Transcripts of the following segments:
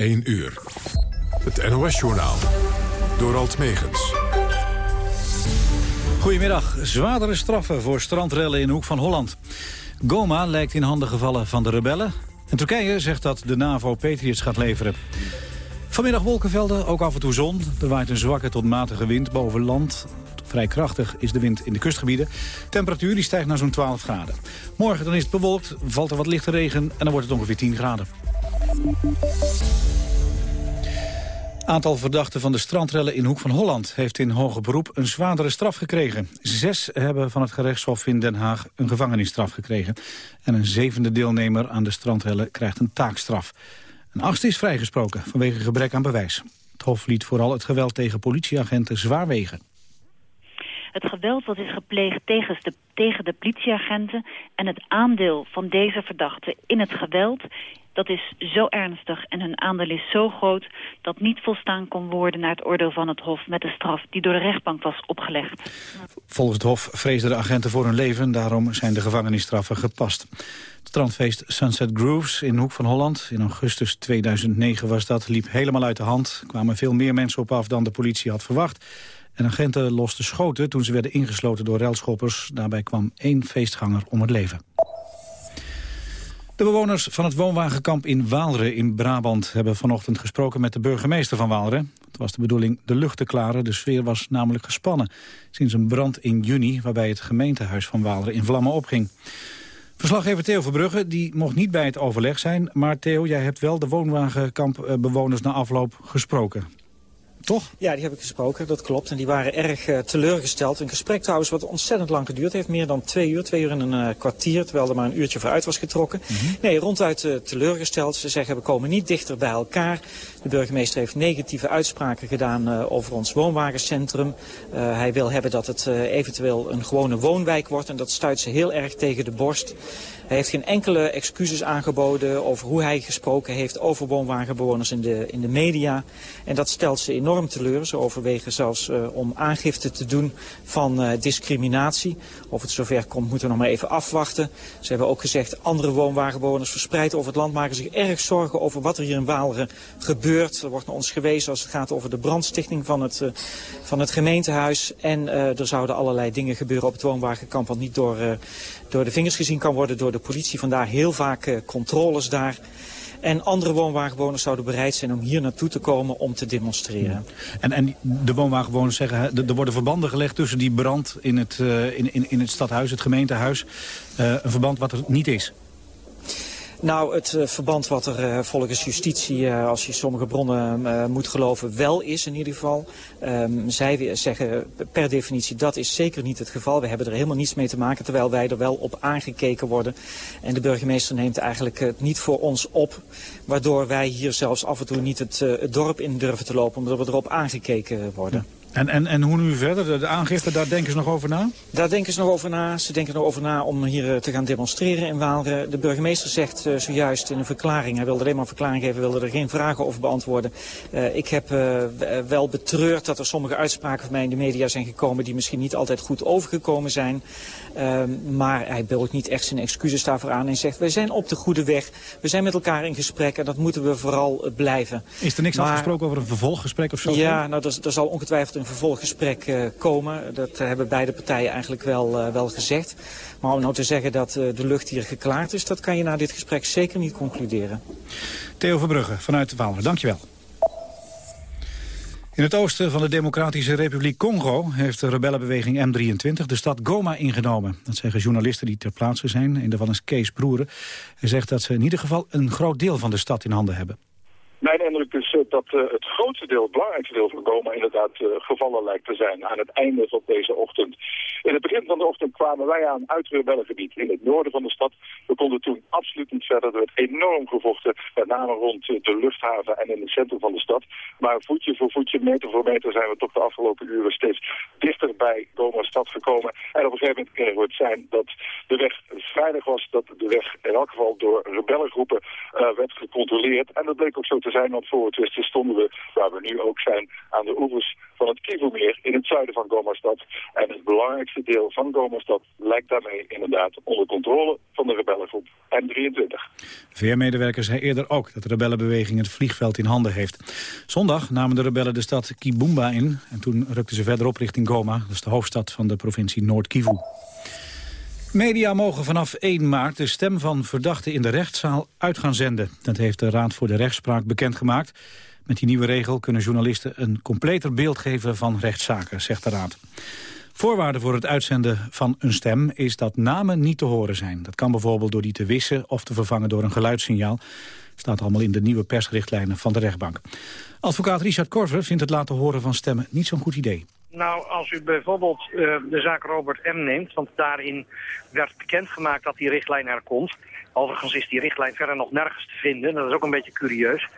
1 uur. Het NOS-journaal. Door Alt Megens. Goedemiddag. Zwaardere straffen voor strandrellen in Hoek van Holland. Goma lijkt in handen gevallen van de rebellen. En Turkije zegt dat de NAVO Patriots gaat leveren. Vanmiddag wolkenvelden, ook af en toe zon. Er waait een zwakke tot matige wind boven land. Vrij krachtig is de wind in de kustgebieden. Temperatuur die stijgt naar zo'n 12 graden. Morgen dan is het bewolkt, valt er wat lichte regen en dan wordt het ongeveer 10 graden. Aantal verdachten van de strandrellen in Hoek van Holland... heeft in hoger beroep een zwaardere straf gekregen. Zes hebben van het gerechtshof in Den Haag een gevangenisstraf gekregen. En een zevende deelnemer aan de strandrellen krijgt een taakstraf. Een achtste is vrijgesproken vanwege gebrek aan bewijs. Het hof liet vooral het geweld tegen politieagenten zwaar wegen. Het geweld wat is gepleegd tegen de, tegen de politieagenten... en het aandeel van deze verdachten in het geweld dat is zo ernstig en hun aandeel is zo groot... dat niet volstaan kon worden naar het oordeel van het Hof... met de straf die door de rechtbank was opgelegd. Volgens het Hof vreesden de agenten voor hun leven... daarom zijn de gevangenisstraffen gepast. Het strandfeest Sunset Grooves in Hoek van Holland... in augustus 2009 was dat, liep helemaal uit de hand. Kwamen veel meer mensen op af dan de politie had verwacht... En agenten losten schoten toen ze werden ingesloten door relschoppers. Daarbij kwam één feestganger om het leven. De bewoners van het woonwagenkamp in Waalre in Brabant... hebben vanochtend gesproken met de burgemeester van Waalre. Het was de bedoeling de lucht te klaren. De sfeer was namelijk gespannen. Sinds een brand in juni waarbij het gemeentehuis van Waalre in vlammen opging. Verslaggever Theo Verbrugge die mocht niet bij het overleg zijn. Maar Theo, jij hebt wel de woonwagenkampbewoners na afloop gesproken. Toch? Ja, die heb ik gesproken, dat klopt. En die waren erg uh, teleurgesteld. Een gesprek trouwens wat ontzettend lang geduurd heeft. Meer dan twee uur, twee uur en een uh, kwartier. Terwijl er maar een uurtje vooruit was getrokken. Mm -hmm. Nee, ronduit uh, teleurgesteld. Ze zeggen we komen niet dichter bij elkaar. De burgemeester heeft negatieve uitspraken gedaan over ons woonwagencentrum. hij wil hebben dat het eventueel een gewone woonwijk wordt. En dat stuit ze heel erg tegen de borst. Hij heeft geen enkele excuses aangeboden over hoe hij gesproken heeft over woonwagenbewoners in de, in de media. En dat stelt ze enorm teleur. Ze overwegen zelfs uh, om aangifte te doen van uh, discriminatie. Of het zover komt moeten we nog maar even afwachten. Ze hebben ook gezegd andere woonwagenbewoners verspreid over het land maken zich erg zorgen over wat er hier in Waalre gebeurt. Er wordt naar ons gewezen als het gaat over de brandstichting van het, uh, van het gemeentehuis. En er zouden allerlei dingen gebeuren op het woonwagenkamp wat niet door, door de vingers gezien kan worden door de politie. Vandaar heel vaak controles daar. En andere woonwagenbewoners zouden bereid zijn om hier naartoe te komen om te demonstreren. En, en de woonwagenbewoners zeggen, er worden verbanden gelegd tussen die brand in het, uh, in, in, in het stadhuis, het gemeentehuis. Uh, een verband wat er niet is. Nou, het uh, verband wat er uh, volgens justitie, uh, als je sommige bronnen moet geloven, wel is in ieder geval. Um, zij zeggen per definitie dat is zeker niet het geval. We hebben er helemaal niets mee te maken, terwijl wij er wel op aangekeken worden. En de burgemeester neemt eigenlijk het niet voor ons op. Waardoor wij hier zelfs af en toe niet het, het dorp in durven te lopen, omdat we erop aangekeken worden. En, en, en hoe nu verder? De aangifte, daar denken ze nog over na? Daar denken ze nog over na. Ze denken nog over na om hier te gaan demonstreren in Waalre. De burgemeester zegt uh, zojuist in een verklaring, hij wilde alleen maar een verklaring geven, wilde er geen vragen over beantwoorden. Uh, ik heb uh, wel betreurd dat er sommige uitspraken van mij in de media zijn gekomen die misschien niet altijd goed overgekomen zijn. maar hij bulkt niet echt zijn excuses daarvoor aan en zegt, wij zijn op de goede weg. We zijn met elkaar in gesprek en dat moeten we vooral blijven. Is er niks maar, afgesproken over een vervolggesprek of zo? Ja, nou, er, er zal ongetwijfeld een vervolggesprek uh, komen. Dat hebben beide partijen eigenlijk wel, uh, wel gezegd. Maar om nou te zeggen dat uh, de lucht hier geklaard is... dat kan je na dit gesprek zeker niet concluderen. Theo Verbrugge vanuit Waalre, dankjewel. In het oosten van de Democratische Republiek Congo heeft de rebellenbeweging M23 de stad Goma ingenomen. Dat zeggen journalisten die ter plaatse zijn. Een daarvan is Kees Broeren. Hij zegt dat ze in ieder geval een groot deel van de stad in handen hebben. Mijn indruk is uh, dat uh, het grootste deel, het belangrijkste deel van Goma inderdaad uh, gevallen lijkt te zijn aan het einde van deze ochtend. In het begin van de ochtend kwamen wij aan uit rebellengebied in het noorden van de stad. We konden toen absoluut niet verder. Er werd enorm gevochten, met name rond de luchthaven en in het centrum van de stad. Maar voetje voor voetje, meter voor meter zijn we toch de afgelopen uren steeds dichter bij Goma stad gekomen. En op een gegeven moment kregen we het zijn dat de weg veilig was, dat de weg in elk geval door rebellengroepen werd gecontroleerd. En dat bleek ook zo te zijn. Want voor het westen stonden we, waar we nu ook zijn, aan de oevers van het Kivumeer in het zuiden van Gomastad. En het belangrijkste deel van Gomastad lijkt daarmee inderdaad onder controle van de rebellengroep M23. VN-medewerker zei eerder ook dat de rebellenbeweging het vliegveld in handen heeft. Zondag namen de rebellen de stad Kibumba in en toen rukten ze verderop richting Goma. Dat is de hoofdstad van de provincie Noord-Kivu. Media mogen vanaf 1 maart de stem van verdachten in de rechtszaal uit gaan zenden. Dat heeft de Raad voor de Rechtspraak bekendgemaakt. Met die nieuwe regel kunnen journalisten een completer beeld geven van rechtszaken, zegt de Raad. Voorwaarde voor het uitzenden van een stem is dat namen niet te horen zijn. Dat kan bijvoorbeeld door die te wissen of te vervangen door een geluidssignaal. Staat allemaal in de nieuwe persrichtlijnen van de rechtbank. Advocaat Richard Korver vindt het laten horen van stemmen niet zo'n goed idee. Nou, als u bijvoorbeeld uh, de zaak Robert M. neemt, want daarin werd bekendgemaakt dat die richtlijn er komt. Overigens is die richtlijn verder nog nergens te vinden, dat is ook een beetje curieus.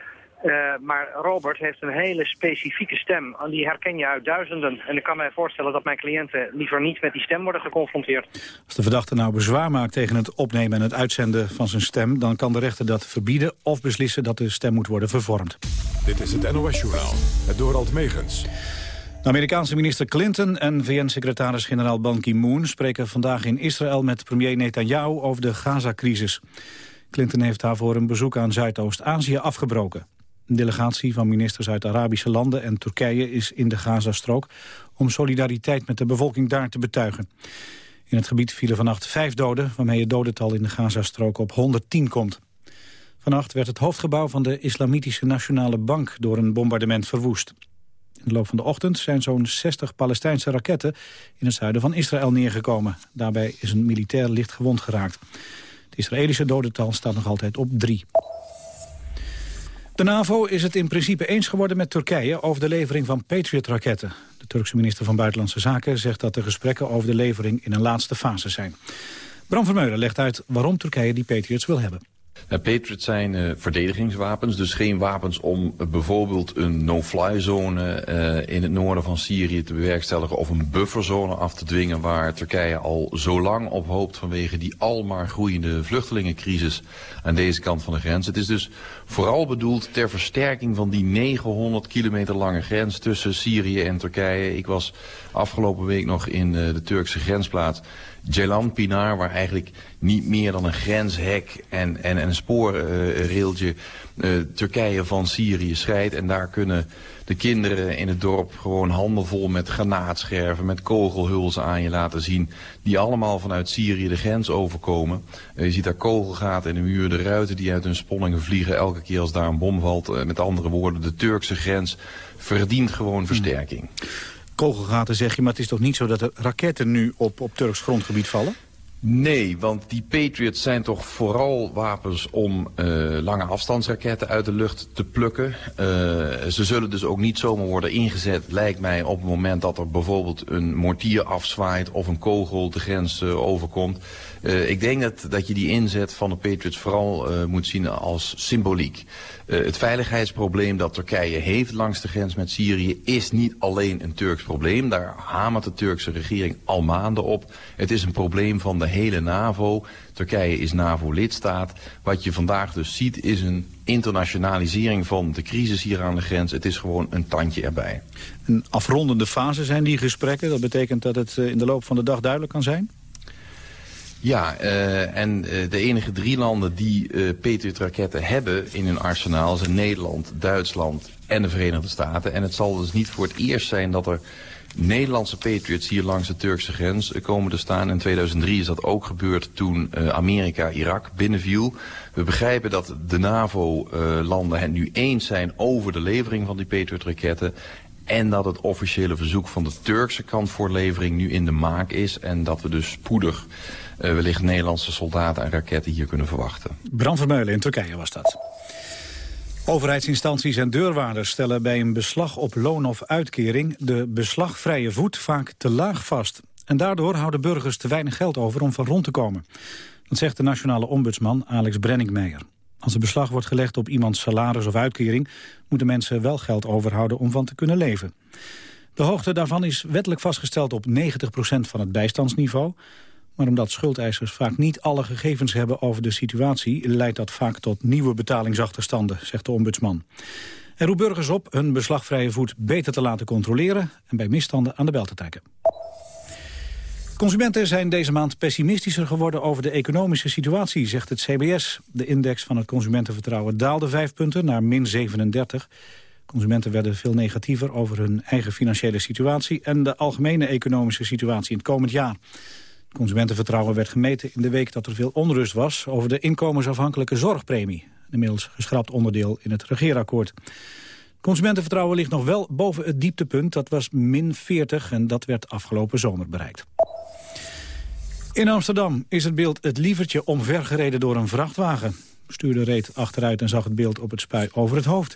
Uh, maar Robert heeft een hele specifieke stem. En die herken je uit duizenden. En ik kan mij voorstellen dat mijn cliënten liever niet met die stem worden geconfronteerd. Als de verdachte nou bezwaar maakt tegen het opnemen en het uitzenden van zijn stem... dan kan de rechter dat verbieden of beslissen dat de stem moet worden vervormd. Dit is het NOS Journaal, het Dorald Megens. Amerikaanse minister Clinton en VN-secretaris-generaal Ban Ki-moon... spreken vandaag in Israël met premier Netanyahu over de Gaza-crisis. Clinton heeft daarvoor een bezoek aan Zuidoost-Azië afgebroken. Een delegatie van ministers uit Arabische landen en Turkije is in de Gazastrook... om solidariteit met de bevolking daar te betuigen. In het gebied vielen vannacht vijf doden... waarmee het dodental in de Gazastrook op 110 komt. Vannacht werd het hoofdgebouw van de Islamitische Nationale Bank... door een bombardement verwoest. In de loop van de ochtend zijn zo'n 60 Palestijnse raketten... in het zuiden van Israël neergekomen. Daarbij is een militair licht gewond geraakt. Het Israëlische dodental staat nog altijd op drie. De NAVO is het in principe eens geworden met Turkije over de levering van Patriot-raketten. De Turkse minister van Buitenlandse Zaken zegt dat de gesprekken over de levering in een laatste fase zijn. Bram Vermeulen legt uit waarom Turkije die Patriots wil hebben. Patriots zijn uh, verdedigingswapens, dus geen wapens om uh, bijvoorbeeld een no-fly zone in het noorden van Syrië te bewerkstelligen of een bufferzone af te dwingen waar Turkije al zo lang op hoopt vanwege die almaar groeiende vluchtelingencrisis aan deze kant van de grens. Het is dus vooral bedoeld ter versterking van die 900 kilometer lange grens tussen Syrië en Turkije. Ik was afgelopen week nog in de Turkse grensplaats Ceylan Pinar, waar eigenlijk niet meer dan een grenshek en, en, en een spoorrailtje uh, Turkije van Syrië scheidt. En daar kunnen de kinderen in het dorp gewoon handenvol met granaatscherven, met kogelhulzen aan je laten zien. Die allemaal vanuit Syrië de grens overkomen. Uh, je ziet daar kogelgaten in de muur, de ruiten die uit hun sponningen vliegen elke keer als daar een bom valt. Uh, met andere woorden, de Turkse grens verdient gewoon versterking. Hmm kogelgaten zeg je, maar het is toch niet zo dat er raketten nu op, op Turks grondgebied vallen? Nee, want die Patriots zijn toch vooral wapens om uh, lange afstandsraketten uit de lucht te plukken. Uh, ze zullen dus ook niet zomaar worden ingezet, lijkt mij, op het moment dat er bijvoorbeeld een mortier afzwaait of een kogel de grens uh, overkomt. Ik denk dat, dat je die inzet van de Patriots vooral moet zien als symboliek. Uh, het veiligheidsprobleem dat Turkije heeft langs de grens met Syrië is niet alleen een Turks probleem. Daar hamert de Turkse regering al maanden op. Het is een probleem van de hele NAVO. Turkije is NAVO-lidstaat. Wat je vandaag dus ziet is een internationalisering van de crisis hier aan de grens. Het is gewoon een tandje erbij. Een afrondende fase zijn die gesprekken. Dat betekent dat het eh, in de loop van de dag duidelijk kan zijn? Ja, uh, en uh, de enige drie landen die uh, Patriot-raketten hebben in hun arsenaal zijn Nederland, Duitsland en de Verenigde Staten. En het zal dus niet voor het eerst zijn dat er Nederlandse Patriots hier langs de Turkse grens komen te staan. In 2003 is dat ook gebeurd toen Amerika Irak binnenviel. We begrijpen dat de NAVO-landen het nu eens zijn over de levering van die Patriot-raketten. En dat het officiële verzoek van de Turkse kant voor levering nu in de maak is. En dat we dus spoedig wellicht Nederlandse soldaten en raketten hier kunnen verwachten. Bram Vermeulen in Turkije was dat. Overheidsinstanties en deurwaarders stellen bij een beslag op loon of uitkering de beslagvrije voet vaak te laag vast. En daardoor houden burgers te weinig geld over om van rond te komen. Dat zegt de nationale ombudsman Alex Brenningmeijer. Als er beslag wordt gelegd op iemands salaris of uitkering... moeten mensen wel geld overhouden om van te kunnen leven. De hoogte daarvan is wettelijk vastgesteld op 90% van het bijstandsniveau. Maar omdat schuldeisers vaak niet alle gegevens hebben over de situatie... leidt dat vaak tot nieuwe betalingsachterstanden, zegt de ombudsman. Hij roept burgers op hun beslagvrije voet beter te laten controleren... en bij misstanden aan de bel te trekken. Consumenten zijn deze maand pessimistischer geworden over de economische situatie, zegt het CBS. De index van het consumentenvertrouwen daalde vijf punten naar min 37. Consumenten werden veel negatiever over hun eigen financiële situatie... en de algemene economische situatie in het komend jaar. Consumentenvertrouwen werd gemeten in de week dat er veel onrust was... over de inkomensafhankelijke zorgpremie. Een inmiddels geschrapt onderdeel in het regeerakkoord. Consumentenvertrouwen ligt nog wel boven het dieptepunt. Dat was min 40 en dat werd afgelopen zomer bereikt. In Amsterdam is het beeld het lievertje omvergereden door een vrachtwagen. De bestuurder reed achteruit en zag het beeld op het spui over het hoofd.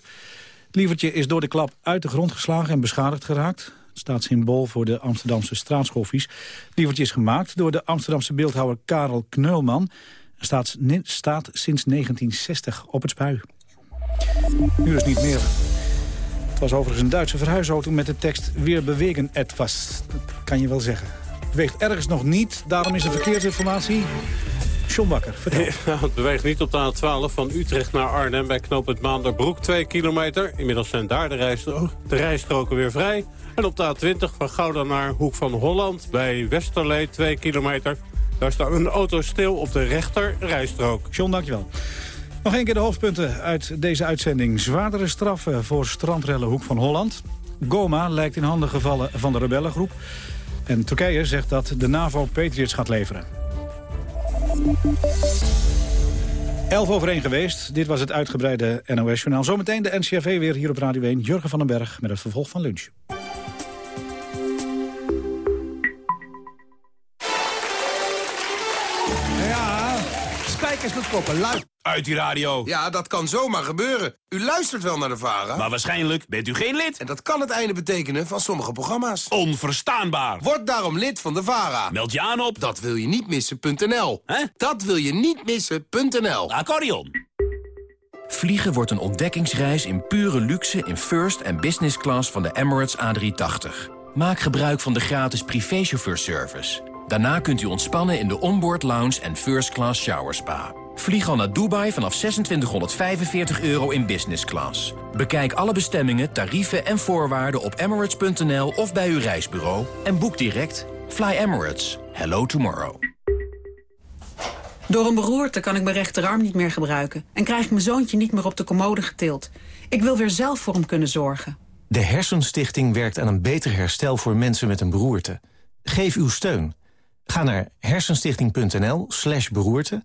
Het lievertje is door de klap uit de grond geslagen en beschadigd geraakt. Het staat symbool voor de Amsterdamse straatschoffies. Het lievertje is gemaakt door de Amsterdamse beeldhouwer Karel Kneulman... staat, staat sinds 1960 op het spui. Nu dus niet meer. Het was overigens een Duitse verhuisauto met de tekst... Weer bewegen etwas. Dat kan je wel zeggen beweegt ergens nog niet. Daarom is er verkeersinformatie. John Bakker. Ja, het beweegt niet op de A12 van Utrecht naar Arnhem... bij knooppunt Maanderbroek, 2 kilometer. Inmiddels zijn daar de, de rijstroken weer vrij. En op de A20 van Gouda naar Hoek van Holland... bij Westerlee, 2 kilometer. Daar staat een auto stil op de rechter rijstrook. John, dankjewel. Nog één keer de hoofdpunten uit deze uitzending. Zwaardere straffen voor strandrellen Hoek van Holland. Goma lijkt in handen gevallen van de rebellengroep. En Turkije zegt dat de NAVO Patriots gaat leveren. 11 over 1 geweest. Dit was het uitgebreide NOS-journaal. Zometeen de NCRV weer hier op Radio 1. Jurgen van den Berg met het vervolg van lunch. Koppen. Luid uit die radio. Ja, dat kan zomaar gebeuren. U luistert wel naar de VARA. Maar waarschijnlijk bent u geen lid. En dat kan het einde betekenen van sommige programma's. Onverstaanbaar. Word daarom lid van de VARA. Meld je aan op... Dat wil je niet missen.nl. Hè? Dat wil je niet missen.nl. Accordion. Vliegen wordt een ontdekkingsreis in pure luxe in first en business class van de Emirates A380. Maak gebruik van de gratis privéchauffeurservice. Daarna kunt u ontspannen in de onboard lounge en first class shower spa. Vlieg al naar Dubai vanaf 2645 euro in business class. Bekijk alle bestemmingen, tarieven en voorwaarden op emirates.nl of bij uw reisbureau. En boek direct. Fly Emirates. Hello tomorrow. Door een beroerte kan ik mijn rechterarm niet meer gebruiken... en krijg ik mijn zoontje niet meer op de commode getild. Ik wil weer zelf voor hem kunnen zorgen. De Hersenstichting werkt aan een beter herstel voor mensen met een beroerte. Geef uw steun. Ga naar hersenstichting.nl slash beroerte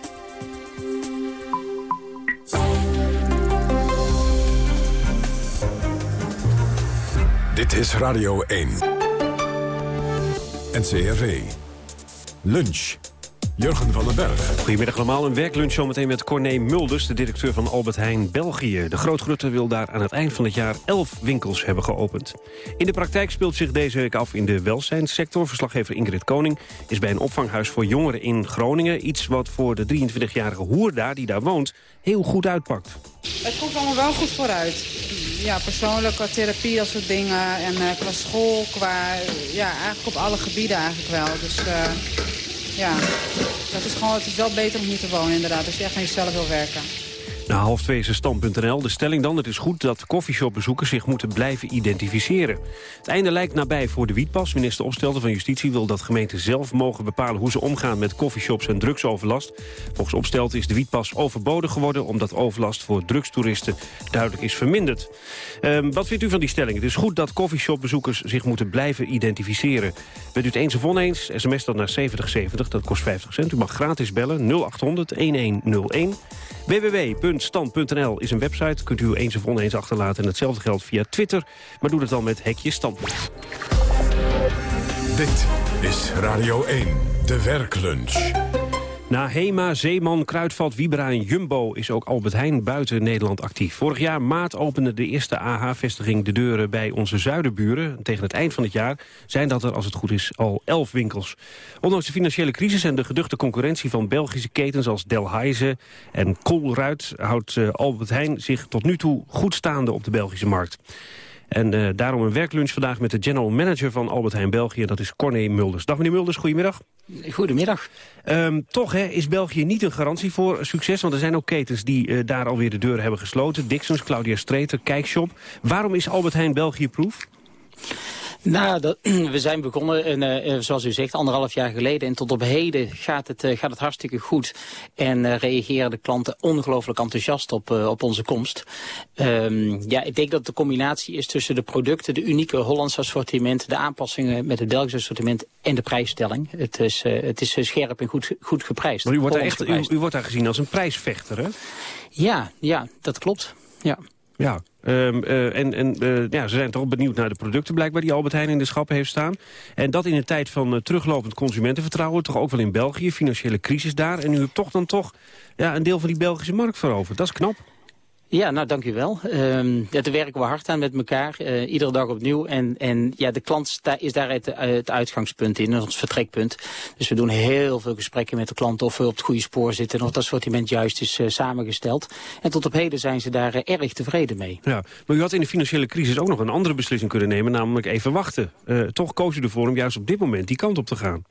Dit is Radio 1. NCRV. Lunch. Jurgen van den Berg. Goedemiddag allemaal. Een werklunch zometeen met Corné Mulders, de directeur van Albert Heijn België. De Grootgrutte wil daar aan het eind van het jaar elf winkels hebben geopend. In de praktijk speelt zich deze week af in de welzijnssector. Verslaggever Ingrid Koning is bij een opvanghuis voor jongeren in Groningen. Iets wat voor de 23-jarige Hoerda, die daar woont, heel goed uitpakt. Het komt allemaal wel goed vooruit. Ja, persoonlijk, qua therapie, dat soort dingen. En uh, qua school, qua... Ja, eigenlijk op alle gebieden eigenlijk wel. Dus... Uh, ja, dat is gewoon, het is wel beter om hier te wonen inderdaad, als je echt aan jezelf wil werken. Na half twee is stand.nl. De stelling dan, het is goed dat koffieshopbezoekers zich moeten blijven identificeren. Het einde lijkt nabij voor de wietpas. Minister Opstelten van Justitie wil dat gemeenten zelf mogen bepalen... hoe ze omgaan met koffieshops en drugsoverlast. Volgens Opstelten is de wietpas overbodig geworden... omdat overlast voor drugstoeristen duidelijk is verminderd. Um, wat vindt u van die stelling? Het is goed dat koffieshopbezoekers zich moeten blijven identificeren. Bent u het eens of oneens? SMS dat naar 7070, dat kost 50 cent. U mag gratis bellen 0800-1101. www.stand.nl is een website. Kunt u eens of oneens achterlaten. En hetzelfde geldt via Twitter. Maar doe het dan met hekje standpunt. Dit is Radio 1, de werklunch. Na Hema, Zeeman, Kruidvat, Vibra en Jumbo is ook Albert Heijn buiten Nederland actief. Vorig jaar maart opende de eerste AH-vestiging de deuren bij onze zuidenburen. Tegen het eind van het jaar zijn dat er, als het goed is, al elf winkels. Ondanks de financiële crisis en de geduchte concurrentie van Belgische ketens als Delhaize en Colruyt houdt eh, Albert Heijn zich tot nu toe goed staande op de Belgische markt. En uh, daarom een werklunch vandaag met de general manager van Albert Heijn België. Dat is Corné Mulders. Dag meneer Mulders, goedemiddag. Goedemiddag. Um, toch hè, is België niet een garantie voor succes. Want er zijn ook ketens die uh, daar alweer de deuren hebben gesloten. Dixons, Claudia Streeter, Kijkshop. Waarom is Albert Heijn België proef? Nou, dat, we zijn begonnen, en, uh, zoals u zegt, anderhalf jaar geleden. En tot op heden gaat het, uh, gaat het hartstikke goed. En uh, reageren de klanten ongelooflijk enthousiast op, op onze komst. Um, ja, ik denk dat de combinatie is tussen de producten, de unieke Hollandse assortiment... de aanpassingen met het Belgische assortiment en de prijsstelling. Het is, het is scherp en goed, goed geprijsd. Maar u wordt, daar echt, u, u wordt daar gezien als een prijsvechter, hè? Ja, ja, dat klopt. Ja. Ja, um, uh, en, en uh, ja, ze zijn toch benieuwd naar de producten blijkbaar die Albert Heijn in de schappen heeft staan. En dat in een tijd van uh, teruglopend consumentenvertrouwen, toch ook wel in België, financiële crisis daar. En u hebt toch dan toch ja, een deel van die Belgische markt veroverd. Dat is knap. Ja, nou dank u wel. Um, ja, daar werken we hard aan met elkaar, uh, iedere dag opnieuw. En, en ja, de klant is daar het, uitgangspunt in, ons vertrekpunt. Dus we doen heel veel gesprekken met de klant of we op het goede spoor zitten... en of dat assortiment juist is uh, samengesteld. En tot op heden zijn ze daar uh, erg tevreden mee. Ja, maar u had in de financiële crisis ook nog een andere beslissing kunnen nemen... namelijk even wachten. toch koos u ervoor om juist op dit moment die kant op te gaan.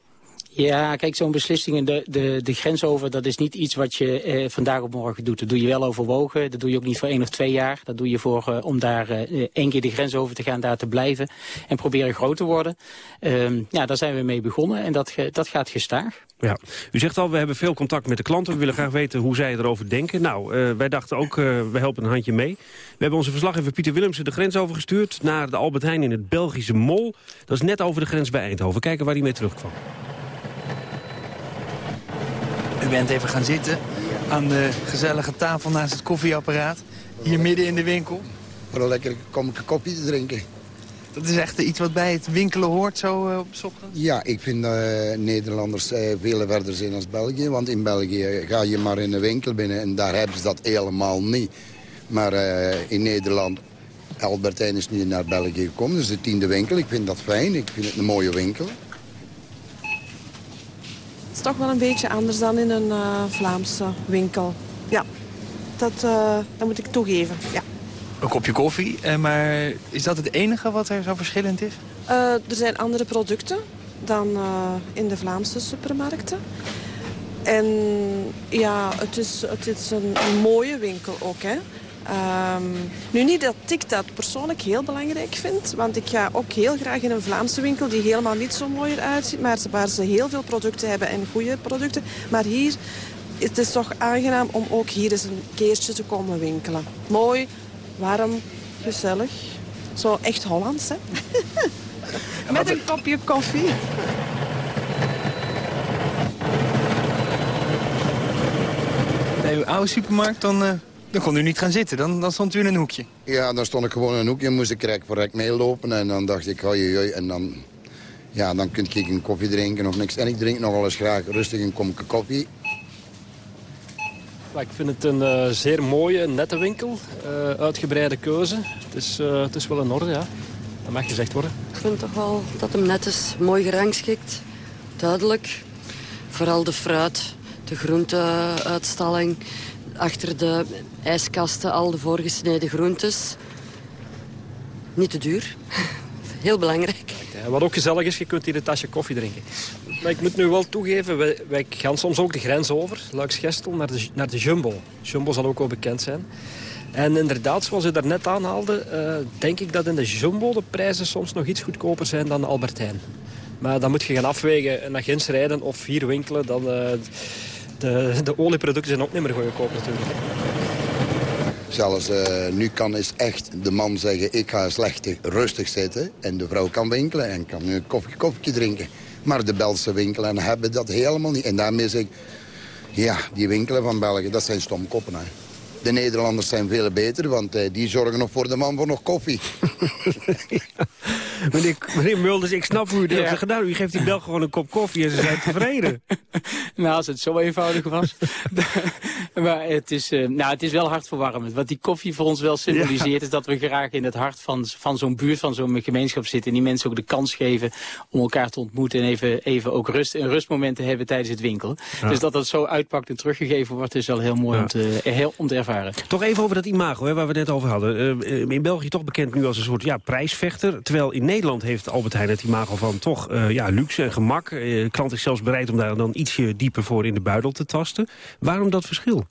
Ja, kijk, zo'n beslissing, de, de, de grens over, dat is niet iets wat je eh, vandaag op morgen doet. Dat doe je wel overwogen, dat doe je ook niet voor één of twee jaar. Dat doe je voor, uh, om daar uh, één keer de grens over te gaan, daar te blijven en proberen groot te worden. Um, ja, daar zijn we mee begonnen en dat, dat gaat gestaag. Ja, u zegt al, we hebben veel contact met de klanten. We willen graag weten hoe zij erover denken. Nou, uh, wij dachten ook, uh, we helpen een handje mee. We hebben onze verslaggever Pieter Willemsen de grens overgestuurd... naar de Albert Heijn in het Belgische Mol. Dat is net over de grens bij Eindhoven. Kijken waar hij mee terugkwam. Bent even gaan zitten aan de gezellige tafel naast het koffieapparaat. Hier midden in de winkel. Voor een lekker kopje te drinken. Dat is echt iets wat bij het winkelen hoort zo uh, op ochtend? Ja, ik vind uh, Nederlanders uh, veel verder zijn dan België. Want in België ga je maar in een winkel binnen en daar hebben ze dat helemaal niet. Maar in Nederland, Albert Heijn is nu naar België gekomen. Dus de tiende winkel, ik vind dat fijn. Ik vind het een mooie winkel. Het is toch wel een beetje anders dan in een uh, Vlaamse winkel. Ja, dat, uh, dat moet ik toegeven, ja. Een kopje koffie, uh, maar is dat het enige wat er zo verschillend is? er zijn andere producten dan in de Vlaamse supermarkten. En ja, het is, het is een, een mooie winkel ook, hè. Um, nu niet dat ik dat persoonlijk heel belangrijk vind. Want ik ga ook heel graag in een Vlaamse winkel die helemaal niet zo mooi eruit ziet. Maar waar ze heel veel producten hebben en goede producten. Maar hier het is toch aangenaam om ook hier eens een keertje te komen winkelen. Mooi, warm, gezellig. Zo echt Hollands, hè? Met een kopje koffie. Bij uw oude supermarkt dan... Uh... Dan kon u niet gaan zitten, dan, dan stond u in een hoekje. Ja, dan stond ik gewoon in een hoekje en moest ik rek voor rek meelopen. En dan dacht ik, hoi, hoi, en dan, ja, dan kun ik een koffie drinken of niks. En ik drink nogal eens graag rustig een kopje koffie. Ik vind het een uh, zeer mooie, nette winkel. Uh, uitgebreide keuze. Het is, uh, het is wel in orde, ja. Dat mag gezegd worden. Ik vind toch wel dat hem net is mooi gerangschikt. Duidelijk. Vooral de fruit, de groenteuitstalling achter de ijskasten al de voorgesneden groentes. Niet te duur. Heel belangrijk. Wat ook gezellig is, je kunt hier een tasje koffie drinken. Maar ik moet nu wel toegeven, wij, gaan soms ook de grens over. Luiks-Gestel naar de, naar de Jumbo. Jumbo zal ook wel bekend zijn. En inderdaad, zoals u daarnet aanhaalde, uh, denk ik dat in de Jumbo de prijzen soms nog iets goedkoper zijn dan Albertijn. Maar dan moet je gaan afwegen naar Gens rijden of hier winkelen. Dan, uh, de, de olieproducten zijn ook niet meer goedkoop natuurlijk. Zelfs uh, nu kan is echt de man zeggen, ik ga slecht rustig zitten. En de vrouw kan winkelen en kan nu een koffie, koffie drinken. Maar de Belgische winkelen hebben dat helemaal niet. En daarmee zeg ik, ja, die winkelen van België, dat zijn stomkoppen. Hè. De Nederlanders zijn veel beter, want eh, die zorgen nog voor de man voor nog koffie. meneer, meneer Mulders, ik snap hoe u dat Ja. hebt gedaan. U geeft die Belg gewoon een kop koffie en ze zijn tevreden. Nou, als het zo eenvoudig was. maar het is, eh, nou, het is wel hartverwarmend. Wat die koffie voor ons wel symboliseert... is dat we graag in het hart van, van zo'n buurt, van zo'n gemeenschap zitten... en die mensen ook de kans geven om elkaar te ontmoeten... en even, even ook rust, een rustmoment te hebben tijdens het winkelen. Ja. Dus dat dat zo uitpakt en teruggegeven wordt... is wel heel mooi Ja. om, te, eh, heel, om te ervaren. Toch even over dat imago hè, waar we net over hadden. Eh, in België toch bekend nu als een soort ja, prijsvechter. Terwijl in Nederland heeft Albert Heijn het imago van toch eh, ja, luxe en gemak. De klant is zelfs bereid om daar dan ietsje dieper voor in de buidel te tasten. Waarom dat verschil?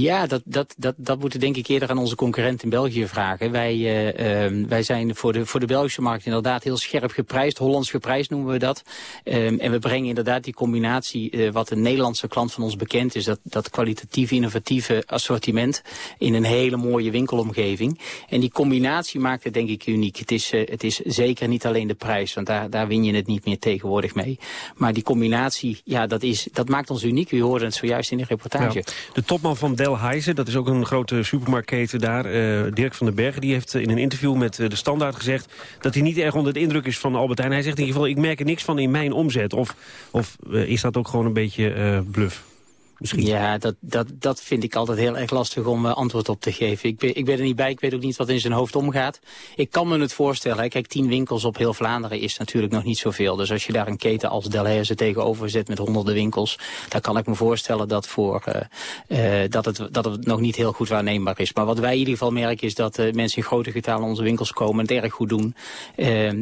Ja, dat, dat, dat, dat moeten denk ik eerder aan onze concurrent in België vragen. Wij, eh, ehm, wij zijn voor de, voor de Belgische markt inderdaad heel scherp geprijsd. Hollands geprijsd noemen we dat. Ehm, en we brengen inderdaad die combinatie, eh, wat een Nederlandse klant van ons bekend is. Dat, dat kwalitatieve, innovatieve assortiment in een hele mooie winkelomgeving. En die combinatie maakt het denk ik uniek. Het is, eh, het is zeker niet alleen de prijs, want daar, daar win je het niet meer tegenwoordig mee. Maar die combinatie, ja, dat, is, dat maakt ons uniek. U hoorde het zojuist in de reportage. De topman van Delhaize, dat is ook een grote supermarktketen daar, eh, Dirk van den Bergen, die heeft eh, in een interview met eh, de Standaard gezegd dat hij niet erg onder de indruk is van Albert Heijn. Hij zegt in ieder geval, ik merk er niks van in mijn omzet. Of, of is dat ook gewoon een beetje eh, bluff? Misschien. Ja, dat, dat, dat vind ik altijd heel erg lastig om eh, antwoord op te geven. Ik ben, ik ben er niet bij, ik weet ook niet wat in zijn hoofd omgaat. Ik kan me het voorstellen. Hè. Kijk, tien winkels op heel Vlaanderen is natuurlijk nog niet zoveel. Dus als je daar een keten als Delhaize tegenover zet met honderden winkels... dan kan ik me voorstellen dat, voor, eh, eh, dat, het, dat het nog niet heel goed waarneembaar is. Maar wat wij in ieder geval merken is dat mensen in grote getalen onze winkels komen... en het erg goed doen.